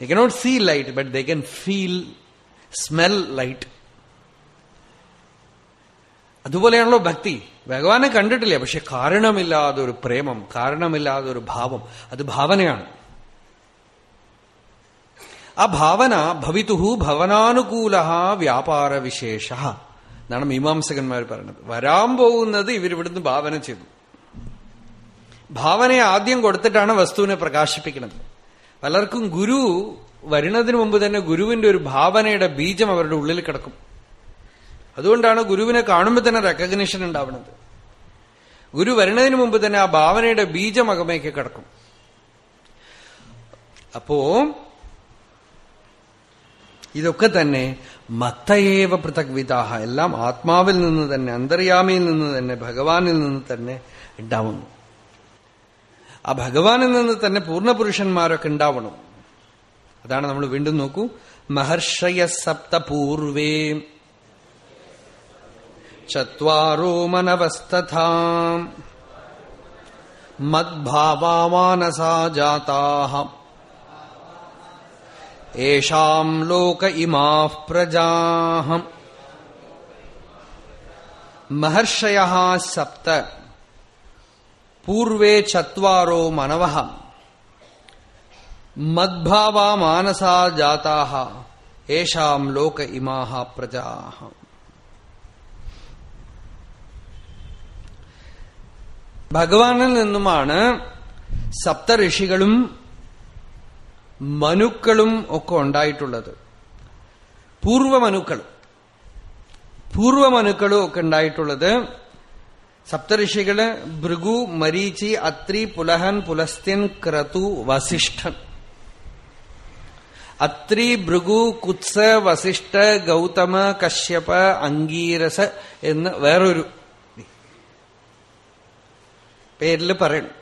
They cannot see light but they can feel smell light അതുപോലെയാണല്ലോ ഭക്തി. ഭഗവാനെ കണ്ടിട്ടില്ല? പക്ഷെ കാരണമില്ലാതെ ഒരു പ്രേമം കാരണമില്ലാതെ ഒരു ഭാവം അത് ഭാവനയാണ്. ആ ഭാവന ഭവിതുഹു ഭവനാനുകൂല വ്യാപാര വിശേഷ എന്നാണ് മീമാംസകന്മാർ പറയുന്നത് വരാൻ പോകുന്നത് ഇവരിവിടുന്ന് ഭാവന ചെയ്തു. ഭാവനയെ ആദ്യം കൊടുത്തിട്ടാണ് വസ്തുവിനെ പ്രകാശിപ്പിക്കുന്നത്. പലർക്കും ഗുരു വരുന്നതിന് മുമ്പ് തന്നെ ഗുരുവിന്റെ ഒരു ഭാവനയുടെ ബീജം അവരുടെ ഉള്ളിൽ കിടക്കും. അതുകൊണ്ടാണ് ഗുരുവിനെ കാണുമ്പോൾ തന്നെ റെക്കഗ്നിഷൻ ഉണ്ടാവുന്നത്. ഗുരു വരുന്നതിന് മുമ്പ് തന്നെ ആ ഭാവനയുടെ ബീജം അകമേക്ക് കിടക്കും. അപ്പോ ഇതൊക്കെ തന്നെ മത്തയേവ പൃഥക്വിതാഹ എല്ലാം ആത്മാവിൽ നിന്ന് തന്നെ അന്തര്യാമിയിൽ നിന്ന് തന്നെ ഭഗവാനിൽ നിന്ന് തന്നെ ഉണ്ടാവുന്നു. ആ ഭഗവാനിൽ നിന്ന് തന്നെ പൂർണപുരുഷന്മാരൊക്കെ ഉണ്ടാവണം. അതാണ് നമ്മൾ വീണ്ടും നോക്കൂ. മഹർഷയ സപ്ത പൂർവേ ചത്വാരോ മനവസ്തഥാ മദ്ഭാവാമാനസാ ജാതാഹ. ഏഷാം ലോക ഇമാ പ്രജാഹം. മഹർഷയ സപ്ത പൂർവേ ചത്വാരോ മനവ മദ്ഭാവാ മാനസാ ജാതാഹ ഏഷാം ലോക ഇമാഹ പ്രജാഹ ഭഗവാനിൽ നിന്നുമാണ് സപ്തഋഷികളും മനുക്കളും ഒക്കെ ഉണ്ടായിട്ടുള്ളത്. പൂർവമനുക്കൾ പൂർവമനുക്കളും ഒക്കെ ഉണ്ടായിട്ടുള്ളത് സപ്തഋഷികൾ ഭൃഗു മരീചി അത്രി പുലഹൻ പുലസ്ത്യൻ ക്രതു വസിഷ്ഠൻ. അത്രി ഭൃഗു കുത്സ വസിഷ്ഠ ഗൗതമ കശ്യപ അംഗീരസ എന്ന് വേറൊരു പേരിൽ പറയണം.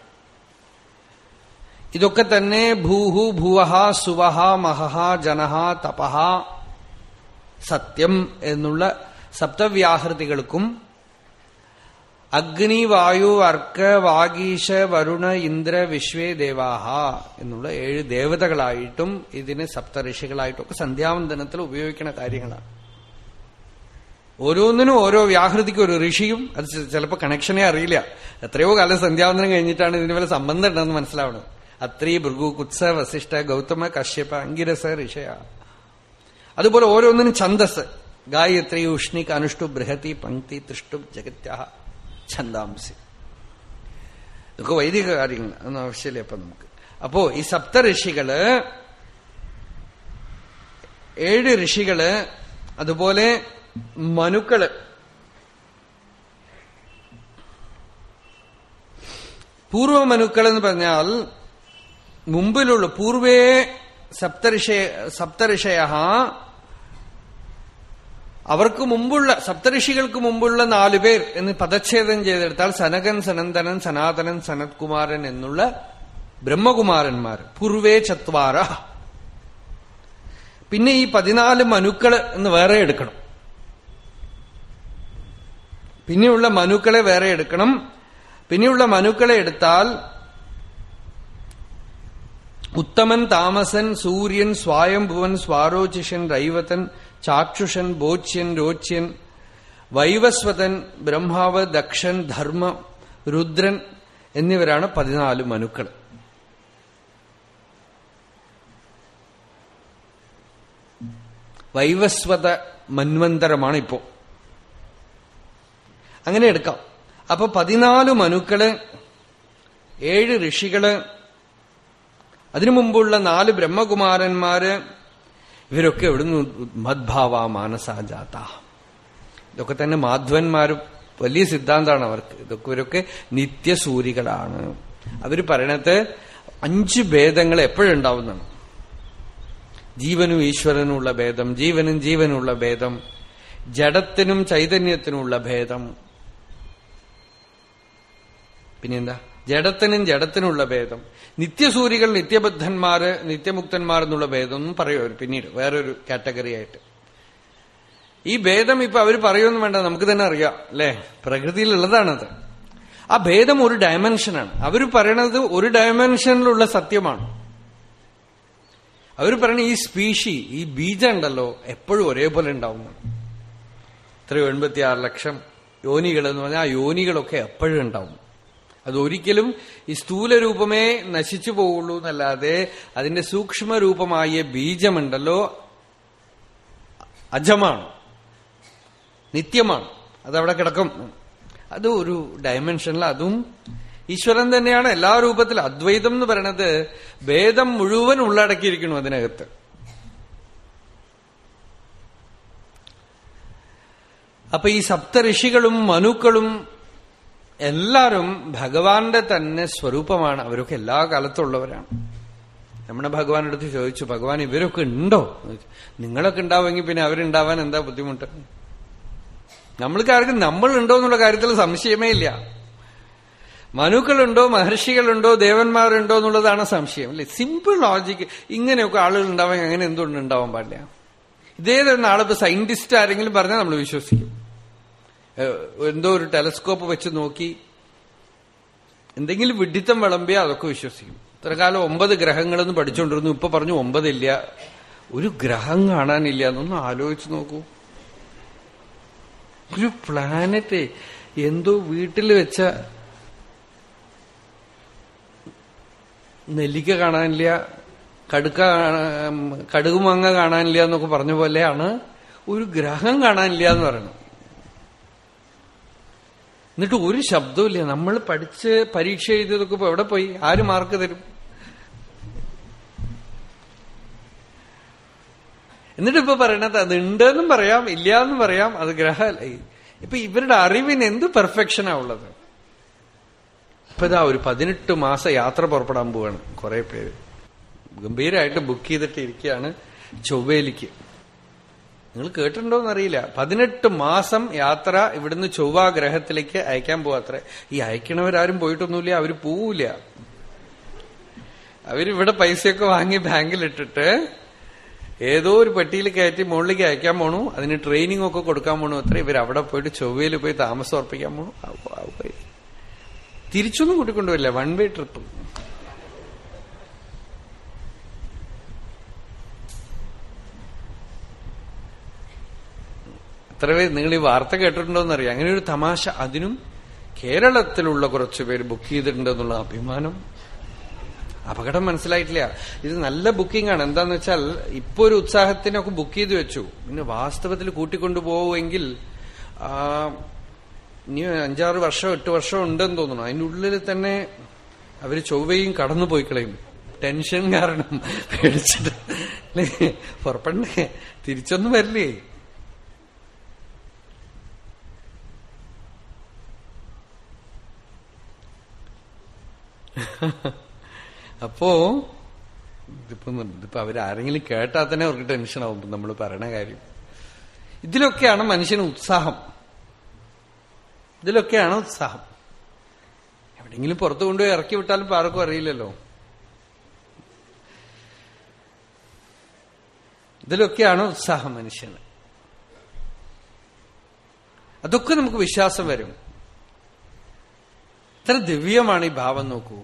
ഇതൊക്കെ തന്നെ ഭൂഹു ഭുവഹ സുവഹ മഹഹ ജനഹ തപഹ സത്യം എന്നുള്ള സപ്തവ്യാഹൃതികൾക്കും അഗ്നി വായു അർക്ക വാഗീശ വരുണ ഇന്ദ്ര വിശ്വേ ദേവാഹ എന്നുള്ള ഏഴ് ദേവതകളായിട്ടും ഇതിന് സപ്തഋഷികളായിട്ടും ഒക്കെ സന്ധ്യാവന്തനത്തിൽ ഉപയോഗിക്കുന്ന കാര്യങ്ങളാണ്. ഓരോന്നിനും ഓരോ വ്യാഹൃതിക്കും ഒരു ഋഷിയും അത് ചിലപ്പോൾ കണക്ഷനെ അറിയില്ല. എത്രയോ കാലം സന്ധ്യാവന്തനം കഴിഞ്ഞിട്ടാണ് ഇതിന് വല്ല സംബന്ധം ഉണ്ടെന്ന് മനസ്സിലാവണം അത്രി ഭൃഗു കുത്സ വസിഷ്ഠ ഗൗതമ കശ്യപ അങ്കിരസ ഋഷയ. അതുപോലെ ഓരോന്നിനും ഛന്ദസ്. ഗായത്രി ഉഷ്ണിക് അനുഷ്ടു ബൃഹതി പങ്ക്തി തൃഷ്ടു ജഗത്യ ഛന്ദാംസി. ഇതൊക്കെ വൈദിക കാര്യങ്ങൾ അതൊന്നും ആവശ്യമില്ല ഇപ്പൊ നമുക്ക്. അപ്പോ ഈ സപ്ത ഋഷികൾ ഏഴ് ഋഷികൾ അതുപോലെ മനുക്കൾ പൂർവ മനുക്കൾ എന്ന് പറഞ്ഞാൽ മുമ്പിലുള്ള പൂർവേ സപ്തഋഷ സപ്തഋഷയ അവർക്ക് മുമ്പുള്ള സപ്തഋഷികൾക്ക് മുമ്പുള്ള നാലുപേർ എന്ന് പദച്ഛേദം ചെയ്തെടുത്താൽ സനകൻ സനന്ദനൻ സനാതനൻ സനത്കുമാരൻ എന്നുള്ള ബ്രഹ്മകുമാരന്മാർ. പൂർവേ ചത്വാര. പിന്നെ ഈ പതിനാല് മനുക്കൾ എന്ന് വേറെ എടുക്കണം. പിന്നെയുള്ള മനുക്കളെ വേറെ എടുക്കണം. പിന്നെയുള്ള മനുക്കളെ എടുത്താൽ ഉത്തമൻ താമസൻ സൂര്യൻ സ്വായംഭുവൻ സ്വാരോചിഷൻ രൈവതൻ ചാക്ഷുഷൻ ബോച്യൻ രോച്യൻ വൈവസ്വതൻ ബ്രഹ്മാവ് ദക്ഷൻ ധർമ്മ രുദ്രൻ എന്നിവരാണ് പതിനാല് മനുക്കൾ. വൈവസ്വത മന്വന്തരമാണ് ഇപ്പോ. അങ്ങനെ എടുക്കാം. അപ്പൊ പതിനാല് മനുക്കൾ ഏഴ് ഋഷികൾ അതിനു മുമ്പുള്ള നാല് ബ്രഹ്മകുമാരന്മാര് ഇവരൊക്കെ എവിടുന്ന് മദ്ഭാവ മാനസാജാത ഇതൊക്കെ തന്നെ മാധ്വന്മാർ വലിയ സിദ്ധാന്തമാണ് അവർക്ക്. ഇതൊക്കെ ഇവരൊക്കെ നിത്യസൂരികളാണ്. അവർ പറയണത് അഞ്ച് ഭേദങ്ങൾ എപ്പോഴുണ്ടാവുന്നതാണ് ജീവനും ഈശ്വരനുമുള്ള ഭേദം ജീവനും ജീവനുള്ള ഭേദം ജഡത്തിനും ചൈതന്യത്തിനുമുള്ള ഭേദം. പിന്നെന്താ? ജഡത്തിനും ജഡത്തിനുള്ള ഭേദം. നിത്യസൂരികൾ നിത്യബദ്ധന്മാര് നിത്യമുക്തന്മാർ എന്നുള്ള ഭേദം എന്നും പറയും പിന്നീട്. വേറൊരു കാറ്റഗറി ആയിട്ട്. ഈ ഭേദം ഇപ്പൊ അവർ പറയുമെന്ന് വേണ്ട നമുക്ക് തന്നെ അറിയാം അല്ലെ? പ്രകൃതിയിലുള്ളതാണത്. ആ ഭേദം ഒരു ഡയമെൻഷനാണ് അവർ പറയണത് ഒരു ഡയമെൻഷനിലുള്ള സത്യമാണ്. അവർ പറയണ ഈ സ്പീഷി ഈ ബീജം ഉണ്ടല്ലോ എപ്പോഴും ഒരേപോലെ ഉണ്ടാവും. ഇത്രയും എൺപത്തി ലക്ഷം യോനികൾ എന്ന് പറഞ്ഞാൽ ആ യോനികളൊക്കെ എപ്പോഴും ഉണ്ടാവും. അതൊരിക്കലും ഈ സ്ഥൂല രൂപമേ നശിച്ചു പോവുള്ളൂ എന്നല്ലാതെ അതിന്റെ സൂക്ഷ്മ രൂപമായ ബീജമുണ്ടല്ലോ. അജമാണ്. നിത്യമാണ്. അതവിടെ കിടക്കും. അത് ഒരു ഡയമെൻഷനിൽ അതും ഈശ്വരൻ തന്നെയാണ് എല്ലാ രൂപത്തിലും അദ്വൈതം എന്ന് പറയണത് ഭേദം മുഴുവൻ ഉള്ളടക്കിയിരിക്കുന്നു അതിനകത്ത്. അപ്പൊ ഈ സപ്തഋഷികളും മനുക്കളും എല്ലാവരും ഭഗവാന്റെ തന്നെ സ്വരൂപമാണ്. അവരൊക്കെ എല്ലാ കാലത്തുള്ളവരാണ്. നമ്മുടെ ഭഗവാനെടുത്ത് ചോദിച്ചു ഭഗവാൻ ഇവരൊക്കെ ഉണ്ടോ? നിങ്ങളൊക്കെ ഉണ്ടാവുമെങ്കിൽ പിന്നെ അവരുണ്ടാവാൻ എന്താ ബുദ്ധിമുട്ട്? നമ്മൾക്ക് ആർക്കും നമ്മളുണ്ടോ എന്നുള്ള കാര്യത്തിൽ സംശയമേ ഇല്ല. മനുക്കളുണ്ടോ മഹർഷികളുണ്ടോ ദേവന്മാരുണ്ടോ എന്നുള്ളതാണ് സംശയം. അല്ലെ? സിമ്പിൾ ലോജിക്ക് ഇങ്ങനെയൊക്കെ ആളുകൾ ഉണ്ടാവാൻ അങ്ങനെ എന്തുകൊണ്ട് ഉണ്ടാവാൻ പാടില്ല? ഇതേ നാളിപ്പോ സയന്റിസ്റ്റ് ആരെങ്കിലും പറഞ്ഞാൽ നമ്മൾ വിശ്വസിക്കും. എന്തോ ഒരു ടെലസ്കോപ്പ് വെച്ച് നോക്കി. എന്തെങ്കിലും വിഡിത്തം വിളമ്പിയാൽ അതൊക്കെ വിശ്വസിക്കും. ഇത്ര കാലം ഒമ്പത് ഗ്രഹങ്ങളെന്ന് പഠിച്ചുകൊണ്ടിരുന്നു ഇപ്പൊ പറഞ്ഞു ഒമ്പതില്ല. ഒരു ഗ്രഹം കാണാനില്ല എന്നൊന്ന് ആലോചിച്ച് നോക്കൂ. ഒരു പ്ലാനറ്റ് എന്തോ വീട്ടിൽ വെച്ച നെല്ലിക്ക കാണാനില്ല കടുക്ക കടുകുമങ്ങ കാണാനില്ല എന്നൊക്കെ പറഞ്ഞ പോലെയാണ് ഒരു ഗ്രഹം കാണാനില്ല എന്ന് പറയുന്നത്. എന്നിട്ട് ഒരു ശബ്ദമില്ല നമ്മൾ പഠിച്ച് പരീക്ഷ എഴുതിയതൊക്കെ ഇപ്പൊ എവിടെ പോയി? ആര് മാർക്ക് തരും? എന്നിട്ട് ഇപ്പൊ പറയണത് അത് ഉണ്ടെന്നും പറയാം ഇല്ല എന്നും പറയാം അത് ഗ്രഹ ഇപ്പൊ ഇവരുടെ അറിവിന് എന്ത് പെർഫെക്ഷനാ ഉള്ളത്? ഇപ്പൊ ഇതാ ഒരു പതിനെട്ട് മാസം യാത്ര പുറപ്പെടാൻ പോവാണ് കുറെ പേര്. ഗംഭീരമായിട്ട് ബുക്ക് ചെയ്തിട്ട് ഇരിക്കുകയാണ് ചൊവ്വേലിക്ക് നിങ്ങൾ കേട്ടിട്ടുണ്ടോ അറിയില്ല പതിനെട്ട് മാസം യാത്ര ഇവിടുന്ന് ചൊവ്വ ഗ്രഹത്തിലേക്ക് അയക്കാൻ പോവാത്ര. ഈ അയക്കണവരാരും പോയിട്ടൊന്നുമില്ല അവർ പോവില്ല. അവരിവിടെ പൈസയൊക്കെ വാങ്ങി ബാങ്കിലിട്ടിട്ട് ഏതോ ഒരു പെട്ടിയിൽ കയറ്റി മുകളിലേക്ക് അയക്കാൻ പോണു. അതിന് ട്രെയിനിങ് ഒക്കെ കൊടുക്കാൻ പോണു അത്ര. ഇവർ അവിടെ പോയിട്ട് ചൊവ്വയിൽ പോയി താമസം ഉറപ്പിക്കാൻ പോണു. തിരിച്ചൊന്നും കൂട്ടിക്കൊണ്ടുവരില്ല. വൺ വേ ട്രിപ്പ് എത്ര പേര് നിങ്ങൾ ഈ വാർത്ത കേട്ടിട്ടുണ്ടോന്നറിയാം. അങ്ങനെ ഒരു തമാശ അതിനും കേരളത്തിലുള്ള കുറച്ചു പേര് ബുക്ക് ചെയ്തിട്ടുണ്ട് എന്നുള്ള അഭിമാനം. അപകടം മനസ്സിലായിട്ടില്ല. ഇത് നല്ല ബുക്കിംഗ് ആണ്. എന്താന്ന് വെച്ചാൽ ഇപ്പൊ ഒരു ഉത്സാഹത്തിനൊക്കെ ബുക്ക് ചെയ്ത് വെച്ചു. പിന്നെ വാസ്തവത്തിൽ കൂട്ടിക്കൊണ്ടുപോവുമെങ്കിൽ ഇനി അഞ്ചാറ് വർഷം എട്ട് വർഷം ഉണ്ടെന്ന് തോന്നുന്നു. അതിന്റെ ഉള്ളിൽ തന്നെ അവർ ചൊവ്വയും കടന്നു പോയി കളയും. ടെൻഷൻ കാരണം പേടിച്ചിട്ട്. അല്ലേ? പുറപ്പെടണ്ടേ? തിരിച്ചൊന്നും വരില്ലേ? അപ്പോ ഇതിപ്പോ ഇതിപ്പോ അവരാരെങ്കിലും കേട്ടാൽ തന്നെ അവർക്ക് ടെൻഷനാവും നമ്മൾ പറയണ കാര്യം. ഇതിലൊക്കെയാണ് മനുഷ്യന് ഉത്സാഹം. ഇതിലൊക്കെയാണ് ഉത്സാഹം. എവിടെയെങ്കിലും പുറത്തു കൊണ്ടുപോയി ഇറക്കി വിട്ടാലും ആർക്കും അറിയില്ലല്ലോ. ഇതിലൊക്കെയാണ് ഉത്സാഹം മനുഷ്യന്. അതൊക്കെ നമുക്ക് വിശ്വാസം വരും. എത്ര ദിവ്യമാണ് ഈ ഭാവം നോക്കൂ.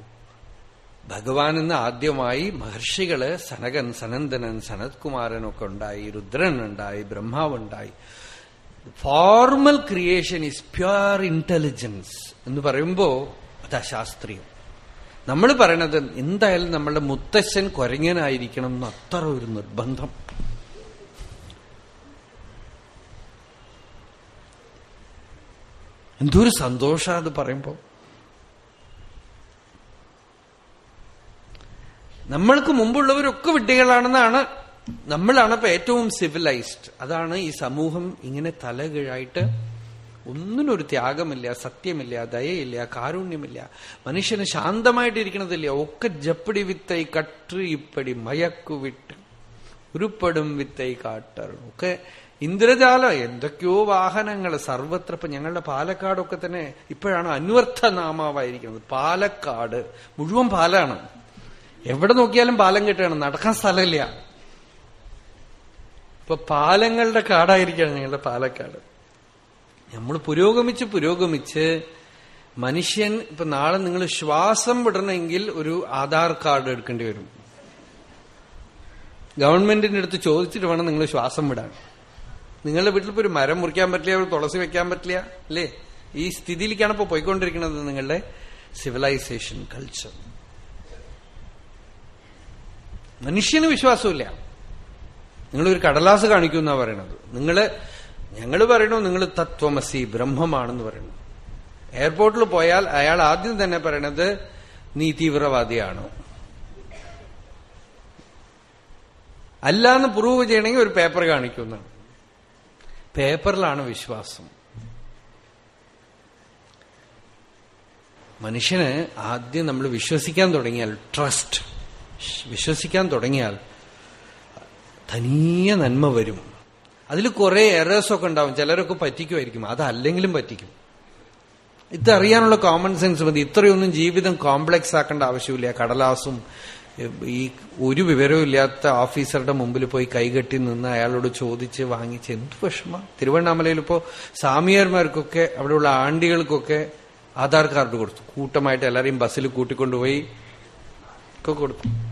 ഭഗവാൻ എന്ന് ആദ്യമായി മഹർഷികൾ സനകൻ സനന്ദനൻ സനത്കുമാരനൊക്കെ ഉണ്ടായി രുദ്രൻ ഉണ്ടായി ബ്രഹ്മാവ് ഉണ്ടായി. Formal creation is pure intelligence എന്ന് പറയുമ്പോ അതാ ശാസ്ത്രീയം നമ്മൾ പറയണത് എന്തായാലും നമ്മളുടെ മുത്തശ്ശൻ കുരങ്ങനായിരിക്കണം എന്ന് അത്ര ഒരു നിർബന്ധം. എന്തൊരു സന്തോഷ അത് പറയുമ്പോ. നമ്മൾക്ക് മുമ്പുള്ളവരൊക്കെ വിഡ്ഢികളാണെന്നാണ് നമ്മളാണ് ഇപ്പൊ ഏറ്റവും സിവിലൈസ്ഡ് അതാണ് ഈ സമൂഹം ഇങ്ങനെ തലകീഴായിട്ട് ഒന്നിനൊരു ത്യാഗമില്ല സത്യമില്ല ദയയില്ല കാരുണ്യമില്ല. മനുഷ്യന് ശാന്തമായിട്ടിരിക്കണതില്ല ഒക്കെ ജപ്പടി വിത്തൈ കട്ട് ഇപ്പടി മയക്കു വിട്ട്. ഉരുപ്പടും വിത്തൈ കാട്ടറും. ഒക്കെ ഇന്ദ്രജാലം എന്തൊക്കെയോ വാഹനങ്ങൾ സർവത്ര ഇപ്പൊ ഞങ്ങളുടെ പാലക്കാടൊക്കെ തന്നെ ഇപ്പോഴാണ് അന്വർത്ഥനാമാവായിരിക്കുന്നത്. പാലക്കാട്. മുഴുവൻ പാലാണ്. എവിടെ നോക്കിയാലും പാലം കെട്ടുകയാണ്. നടക്കാൻ സ്ഥലമില്ല. ഇപ്പൊ പാലങ്ങളുടെ കാടായിരിക്കാണ് ഞങ്ങളുടെ പാലക്കാട്. നമ്മൾ പുരോഗമിച്ച് പുരോഗമിച്ച് മനുഷ്യൻ ഇപ്പൊ നാളെ നിങ്ങൾ ശ്വാസം വിടണമെങ്കിൽ ഒരു ആധാർ കാർഡ് എടുക്കേണ്ടി വരും. ഗവൺമെന്റിന്റെ അടുത്ത് ചോദിച്ചിട്ട് വേണം നിങ്ങൾ ശ്വാസം വിടാൻ. നിങ്ങളുടെ വീട്ടിൽ ഇപ്പൊ ഒരു മരം മുറിക്കാൻ പറ്റില്ല ഒരു തുളസി വെക്കാൻ പറ്റില്ല അല്ലേ? ഈ സ്ഥിതിയിലേക്കാണ് ഇപ്പൊ പോയിക്കൊണ്ടിരിക്കുന്നത് നിങ്ങളുടെ സിവിലൈസേഷൻ കൾച്ചർ മനുഷ്യന് വിശ്വാസമില്ല. നിങ്ങളൊരു കടലാസ് കാണിക്കൂ എന്നാ പറയണത്. നിങ്ങൾ ഞങ്ങൾ പറയണു നിങ്ങൾ തത്വമസി ബ്രഹ്മമാണെന്ന് പറയുന്നു എയർപോർട്ടിൽ പോയാൽ അയാൾ ആദ്യം തന്നെ പറയണത് നീ തീവ്രവാദിയാണോ? അല്ല എന്ന് പ്രൂവ് ചെയ്യണമെങ്കിൽ ഒരു പേപ്പർ കാണിക്കുന്നതാണ് പേപ്പറിലാണ് വിശ്വാസം. മനുഷ്യന് ആദ്യം നമ്മൾ വിശ്വസിക്കാൻ തുടങ്ങിയാൽ ട്രസ്റ്റ് വിശ്വസിക്കാൻ തുടങ്ങിയാൽ തനിയ നന്മ വരും. അതിൽ കുറെ എറേഴ്സൊക്കെ ഉണ്ടാവും. ചിലരൊക്കെ പറ്റിക്കുമായിരിക്കും. അതല്ലെങ്കിലും പറ്റിക്കും. ഇതറിയാനുള്ള കോമൺ സെൻസ് മതി. ഇത്രയൊന്നും ജീവിതം കോംപ്ലക്സ് ആക്കേണ്ട ആവശ്യമില്ല. കടലാസും ഈ ഒരു വിവരവും ഇല്ലാത്ത ഓഫീസറുടെ മുമ്പിൽ പോയി കൈകെട്ടി നിന്ന് അയാളോട് ചോദിച്ച് വാങ്ങിച്ച് എന്ത് വിഷമ. തിരുവണ്ണാമലയിൽ ഇപ്പോ സാമിയാർമാർക്കൊക്കെ അവിടെയുള്ള ആണ്ടികൾക്കൊക്കെ ആധാർ കാർഡ് കൊടുത്തു. കൂട്ടമായിട്ട് എല്ലാരെയും ബസ്സിൽ കൂട്ടിക്കൊണ്ടുപോയി ഒക്കെ കൊടുത്തു.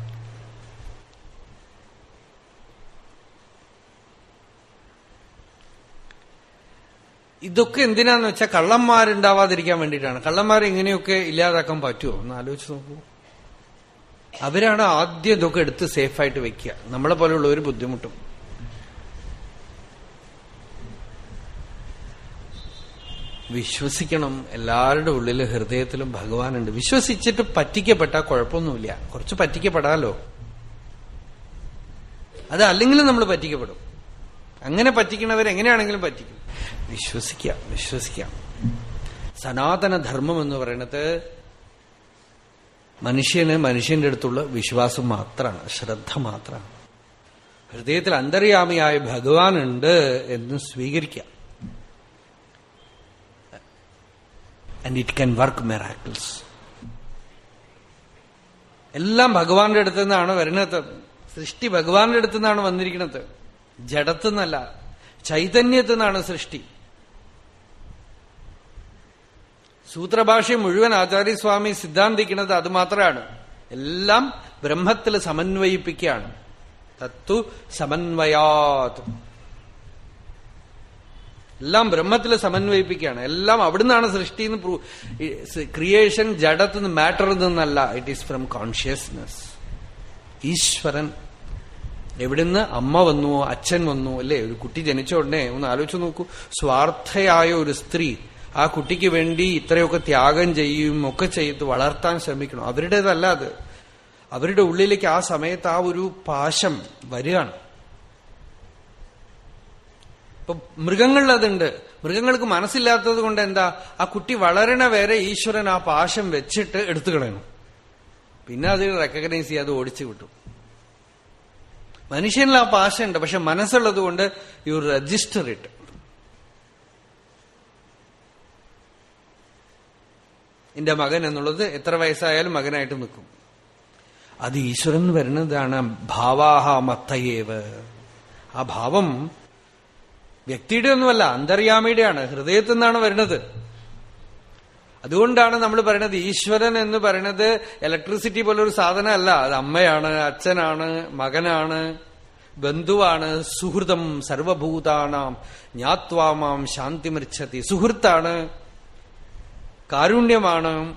ഇതൊക്കെ എന്തിനാന്ന് വെച്ചാൽ കള്ളന്മാരുണ്ടാവാതിരിക്കാൻ വേണ്ടിയിട്ടാണ്. കള്ളന്മാരെ ഇങ്ങനെയൊക്കെ ഇല്ലാതാക്കാൻ പറ്റുമോ ഒന്ന് ആലോചിച്ച് നോക്കൂ. അവരാണ് ആദ്യം ഇതൊക്കെ എടുത്ത് സേഫായിട്ട് വെക്കുക. നമ്മളെ പോലെയുള്ള ഒരു ബുദ്ധിമുട്ടും. വിശ്വസിക്കണം. എല്ലാവരുടെ ഉള്ളിൽ ഹൃദയത്തിലും ഭഗവാനുണ്ട്. വിശ്വസിച്ചിട്ട് പറ്റിക്കപ്പെട്ടാൽ കുഴപ്പമൊന്നുമില്ല. കുറച്ച് പറ്റിക്കപ്പെടാലോ? അത് അല്ലെങ്കിലും നമ്മൾ പറ്റിക്കപ്പെടും. അങ്ങനെ പറ്റിക്കണവരെങ്ങനെയാണെങ്കിലും പറ്റിക്കും. വിശ്വസിക്കാം വിശ്വസിക്കാം. സനാതനധർമ്മം എന്ന് പറയുന്നത് മനുഷ്യന് മനുഷ്യന്റെ അടുത്തുള്ള വിശ്വാസം മാത്രമാണ് ശ്രദ്ധ മാത്രമാണ്. ഹൃദയത്തിൽ അന്തര്യാമിയായ ഭഗവാനുണ്ട് എന്ന് സ്വീകരിക്കാം. And it can work miracles എല്ലാം ഭഗവാന്റെ അടുത്തു നിന്നാണ് വരുന്നത്. സൃഷ്ടി ഭഗവാന്റെ അടുത്തു നിന്നാണ് വന്നിരിക്കുന്നത്. ജഡത്തുനിന്നല്ല ചൈതന്യത്തിൽ നിന്നാണ് സൃഷ്ടി. സൂത്രഭാഷ്യം മുഴുവൻ ആചാര്യസ്വാമി സിദ്ധാന്തിക്കുന്നത് അത് മാത്രമാണ്. എല്ലാം ബ്രഹ്മത്തിൽ സമന്വയിപ്പിക്കുകയാണ്. തത്തു സമന്വയാത്. എല്ലാം ബ്രഹ്മത്തിൽ സമന്വയിപ്പിക്കുകയാണ്. എല്ലാം അവിടുന്നാണ് സൃഷ്ടി എന്ന് ക്രിയേഷൻ ജഡത്തുനിന്ന് മാറ്ററിൽ നിന്നല്ല. ഇറ്റ് ഈസ് ഫ്രം കോൺഷ്യസ്നസ് ഈശ്വരൻ എവിടുന്ന് അമ്മ വന്നു അച്ഛൻ വന്നു അല്ലേ? ഒരു കുട്ടി ജനിച്ച ഉടനെ ഒന്ന് ആലോചിച്ച് നോക്കൂ. സ്വാർത്ഥയായ ഒരു സ്ത്രീ ആ കുട്ടിക്ക് വേണ്ടി ഇത്രയൊക്കെ ത്യാഗം ചെയ്യും ഒക്കെ ചെയ്ത് വളർത്താൻ ശ്രമിക്കണം. അവരുടേതല്ല അത്. അവരുടെ ഉള്ളിലേക്ക് ആ സമയത്ത് ആ ഒരു പാശം വരികയാണ്. ഇപ്പൊ മൃഗങ്ങളിൽ അതുണ്ട്. മൃഗങ്ങൾക്ക് മനസ്സില്ലാത്തത് കൊണ്ട് എന്താ? ആ കുട്ടി വളരണ വരെ ഈശ്വരൻ ആ പാശം വെച്ചിട്ട് എടുത്തു കളയണം പിന്നെ അത് റെക്കഗ്നൈസ് ചെയ്യാതെ ഓടിച്ചു കിട്ടും മനുഷ്യനിൽ ആ പാശമുണ്ട് പക്ഷെ മനസ്സുള്ളത് കൊണ്ട് യു രജിസ്റ്റർ ഇട്ട് എന്റെ മകൻ എന്നുള്ളത് എത്ര വയസ്സായാലും മകനായിട്ട് നിൽക്കും. അത് ഈശ്വരൻ വരുന്നതാണ് ഭാവാഹ മത്തയേവ്. ആ ഭാവം വ്യക്തിയുടെ ഒന്നുമല്ല അന്തര്യാമിയുടെയാണ് ഹൃദയത്തിൽ നിന്നാണ് വരുന്നത്. അതുകൊണ്ടാണ് നമ്മൾ പറയുന്നത് ഈശ്വരൻ എന്ന് പറയുന്നത് ഇലക്ട്രിസിറ്റി പോലെ പോലൊരു സാധനമല്ല. അത് അമ്മയാണ് അച്ഛനാണ് മകനാണ് ബന്ധുവാണ് സുഹൃതം സർവഭൂതാനാം ജ്ഞാത്വാമാം ശാന്തിമൃച്ഛതി. സുഹൃത്താണ്. കാരുണ്യമാണ്.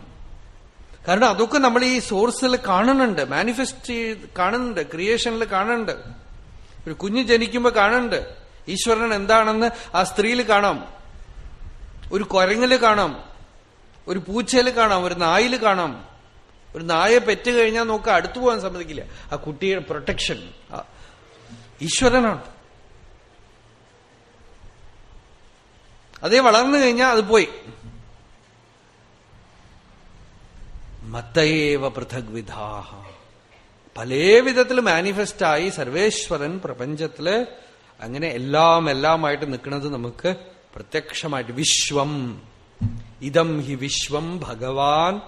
കാരണം അതൊക്കെ നമ്മൾ ഈ സോഴ്സിൽ കാണുന്നുണ്ട്. മാനിഫെസ്റ്റ് കാണുന്നുണ്ട്. ക്രിയേഷനിൽ കാണുന്നുണ്ട്. ഒരു കുഞ്ഞ് ജനിക്കുമ്പോൾ കാണുന്നുണ്ട്. ഈശ്വരൻ എന്താണെന്ന് ആ സ്ത്രീയിൽ കാണാം. ഒരു കുരങ്ങിൽ കാണാം. ഒരു പൂച്ചയിൽ കാണാം. ഒരു നായിൽ കാണാം. ഒരു നായെ പെറ്റ് കഴിഞ്ഞാൽ നോക്ക് അടുത്തു പോകാൻ സമ്മതിക്കില്ല. ആ കുട്ടിയുടെ പ്രൊട്ടക്ഷൻ ഈശ്വരനാണ്. അതേ വളർന്നു കഴിഞ്ഞാൽ അത് പോയി. മത്തയേവ പൃഥക് വിധാഹ പലേ വിധത്തിൽ മാനിഫെസ്റ്റായി സർവേശ്വരൻ പ്രപഞ്ചത്തിൽ അങ്ങനെ എല്ലാം എല്ലാമായിട്ട് നിൽക്കുന്നത് നമുക്ക് പ്രത്യക്ഷമായിട്ട് വിശ്വം. ഇതം ഹി വിശ്വം ഭഗവാൻ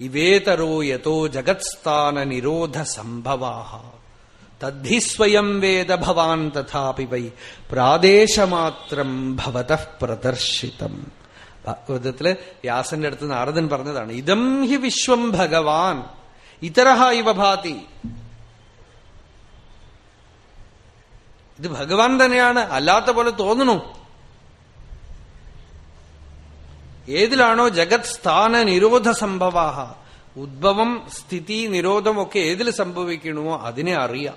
ഇവേതരോ യഥോ ജഗത്സ്ഥാന നിരോധ സംഭവാഹ. തദ്ധി സ്വയം വേദ ഭവാൻ തഥാപി വൈ. പ്രാദേശമാത്രം ഭവത പ്രദർശിതം. ഭാഗവതത്തിൽ വ്യാസന്റെ അടുത്ത് നാരദൻ പറഞ്ഞതാണ് ഇതം ഹി വിശ്വം ഭഗവാൻ ഇതരഹ ഇവ ഭാതി. ഇത് ഭഗവാൻ തന്നെയാണ് അല്ലാത്ത പോലെ തോന്നുന്നു. ഏതിലാണോ ജഗത് സ്ഥാന നിരോധ സംഭവാഹ ഉദ്ഭവം സ്ഥിതി നിരോധം ഒക്കെ ഏതിൽ സംഭവിക്കണമോ അതിനെ അറിയാം.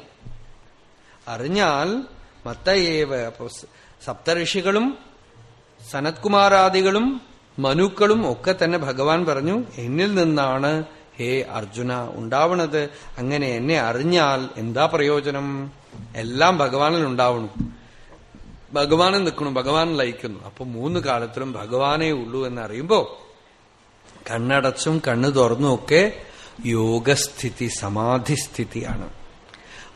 അറിഞ്ഞാൽ മത്തയേവ സപ്തഋഷികളും സനത്കുമാരാദികളും മനുക്കളും ഒക്കെ തന്നെ ഭഗവാൻ പറഞ്ഞു എന്നിൽ നിന്നാണ് ഹേ അർജുന ഉണ്ടാവണത്. അങ്ങനെ എന്നെ അറിഞ്ഞാൽ എന്താ പ്രയോജനം? എല്ലാം ഭഗവാനിൽ ഉണ്ടാവണം. ഭഗവാനെ നിൽക്കണം ഭഗവാൻ ലയിക്കുന്നു. അപ്പൊ മൂന്ന് കാലത്തിലും ഭഗവാനേ ഉള്ളൂ എന്നറിയുമ്പോ കണ്ണടച്ചും കണ്ണു തുറന്നും ഒക്കെ യോഗസ്ഥിതി സമാധിസ്ഥിതിയാണ്.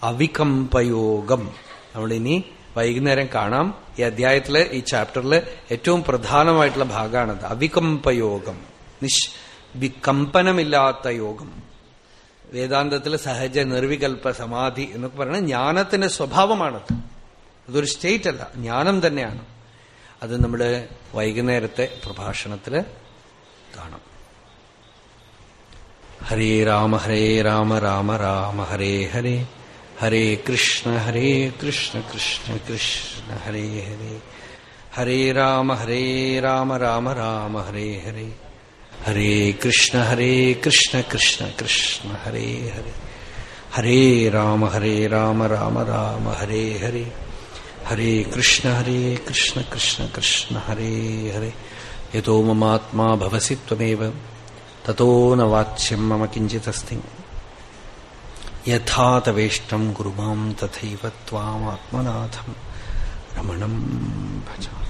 അവികമ്പയോഗം. നമ്മളിനി വൈകുന്നേരം കാണാം. ഈ അധ്യായത്തിൽ ഈ ചാപ്റ്ററിൽ ഏറ്റവും പ്രധാനമായിട്ടുള്ള ഭാഗമാണത്. അവികമ്പയോഗം. നിഷ് വികമ്പനമില്ലാത്ത യോഗം. വേദാന്തത്തിലെ സഹജ നിർവികൽപ്പ സമാധി എന്നൊക്കെ പറയുന്നത് ജ്ഞാനത്തിന്റെ സ്വഭാവമാണത്. അതൊരു സ്റ്റേറ്റ് അല്ല. ജ്ഞാനം തന്നെയാണ്. അത് നമ്മുടെ വൈകുന്നേരത്തെ പ്രഭാഷണത്തിൽ കാണാം. ഹരേ രാമ ഹരേ രാമ രാമ രാമ ഹരേ ഹരേ. ഹരേ കൃഷ്ണ ഹരേ കൃഷ്ണ കൃഷ്ണ കൃഷ്ണ ഹരേ ഹരേ ഹരേ രാമ ഹരേ രാമ രാമ രാമ ഹരേ ഹരേ ഹരേ കൃഷ്ണ ഹരേ കൃഷ്ണ കൃഷ്ണ കൃഷ്ണ ഹരേ ഹരേ ഹരേ രാമ ഹരേ രാമ രാമ രാമ ഹരേ ഹരേ ഹരേ കൃഷ്ണ ഹരേ കൃഷ്ണ കൃഷ്ണ കൃഷ്ണ ഹരേ ഹരേ യഥോ മമാത്മാ ഭവസി ത്വമേവ തതോ ന വാച്യം മമ കിഞ്ചിതസ്തി यथा तवेष्टम् कुरु तथैव त्वामात्मनाथ रमणम् भजा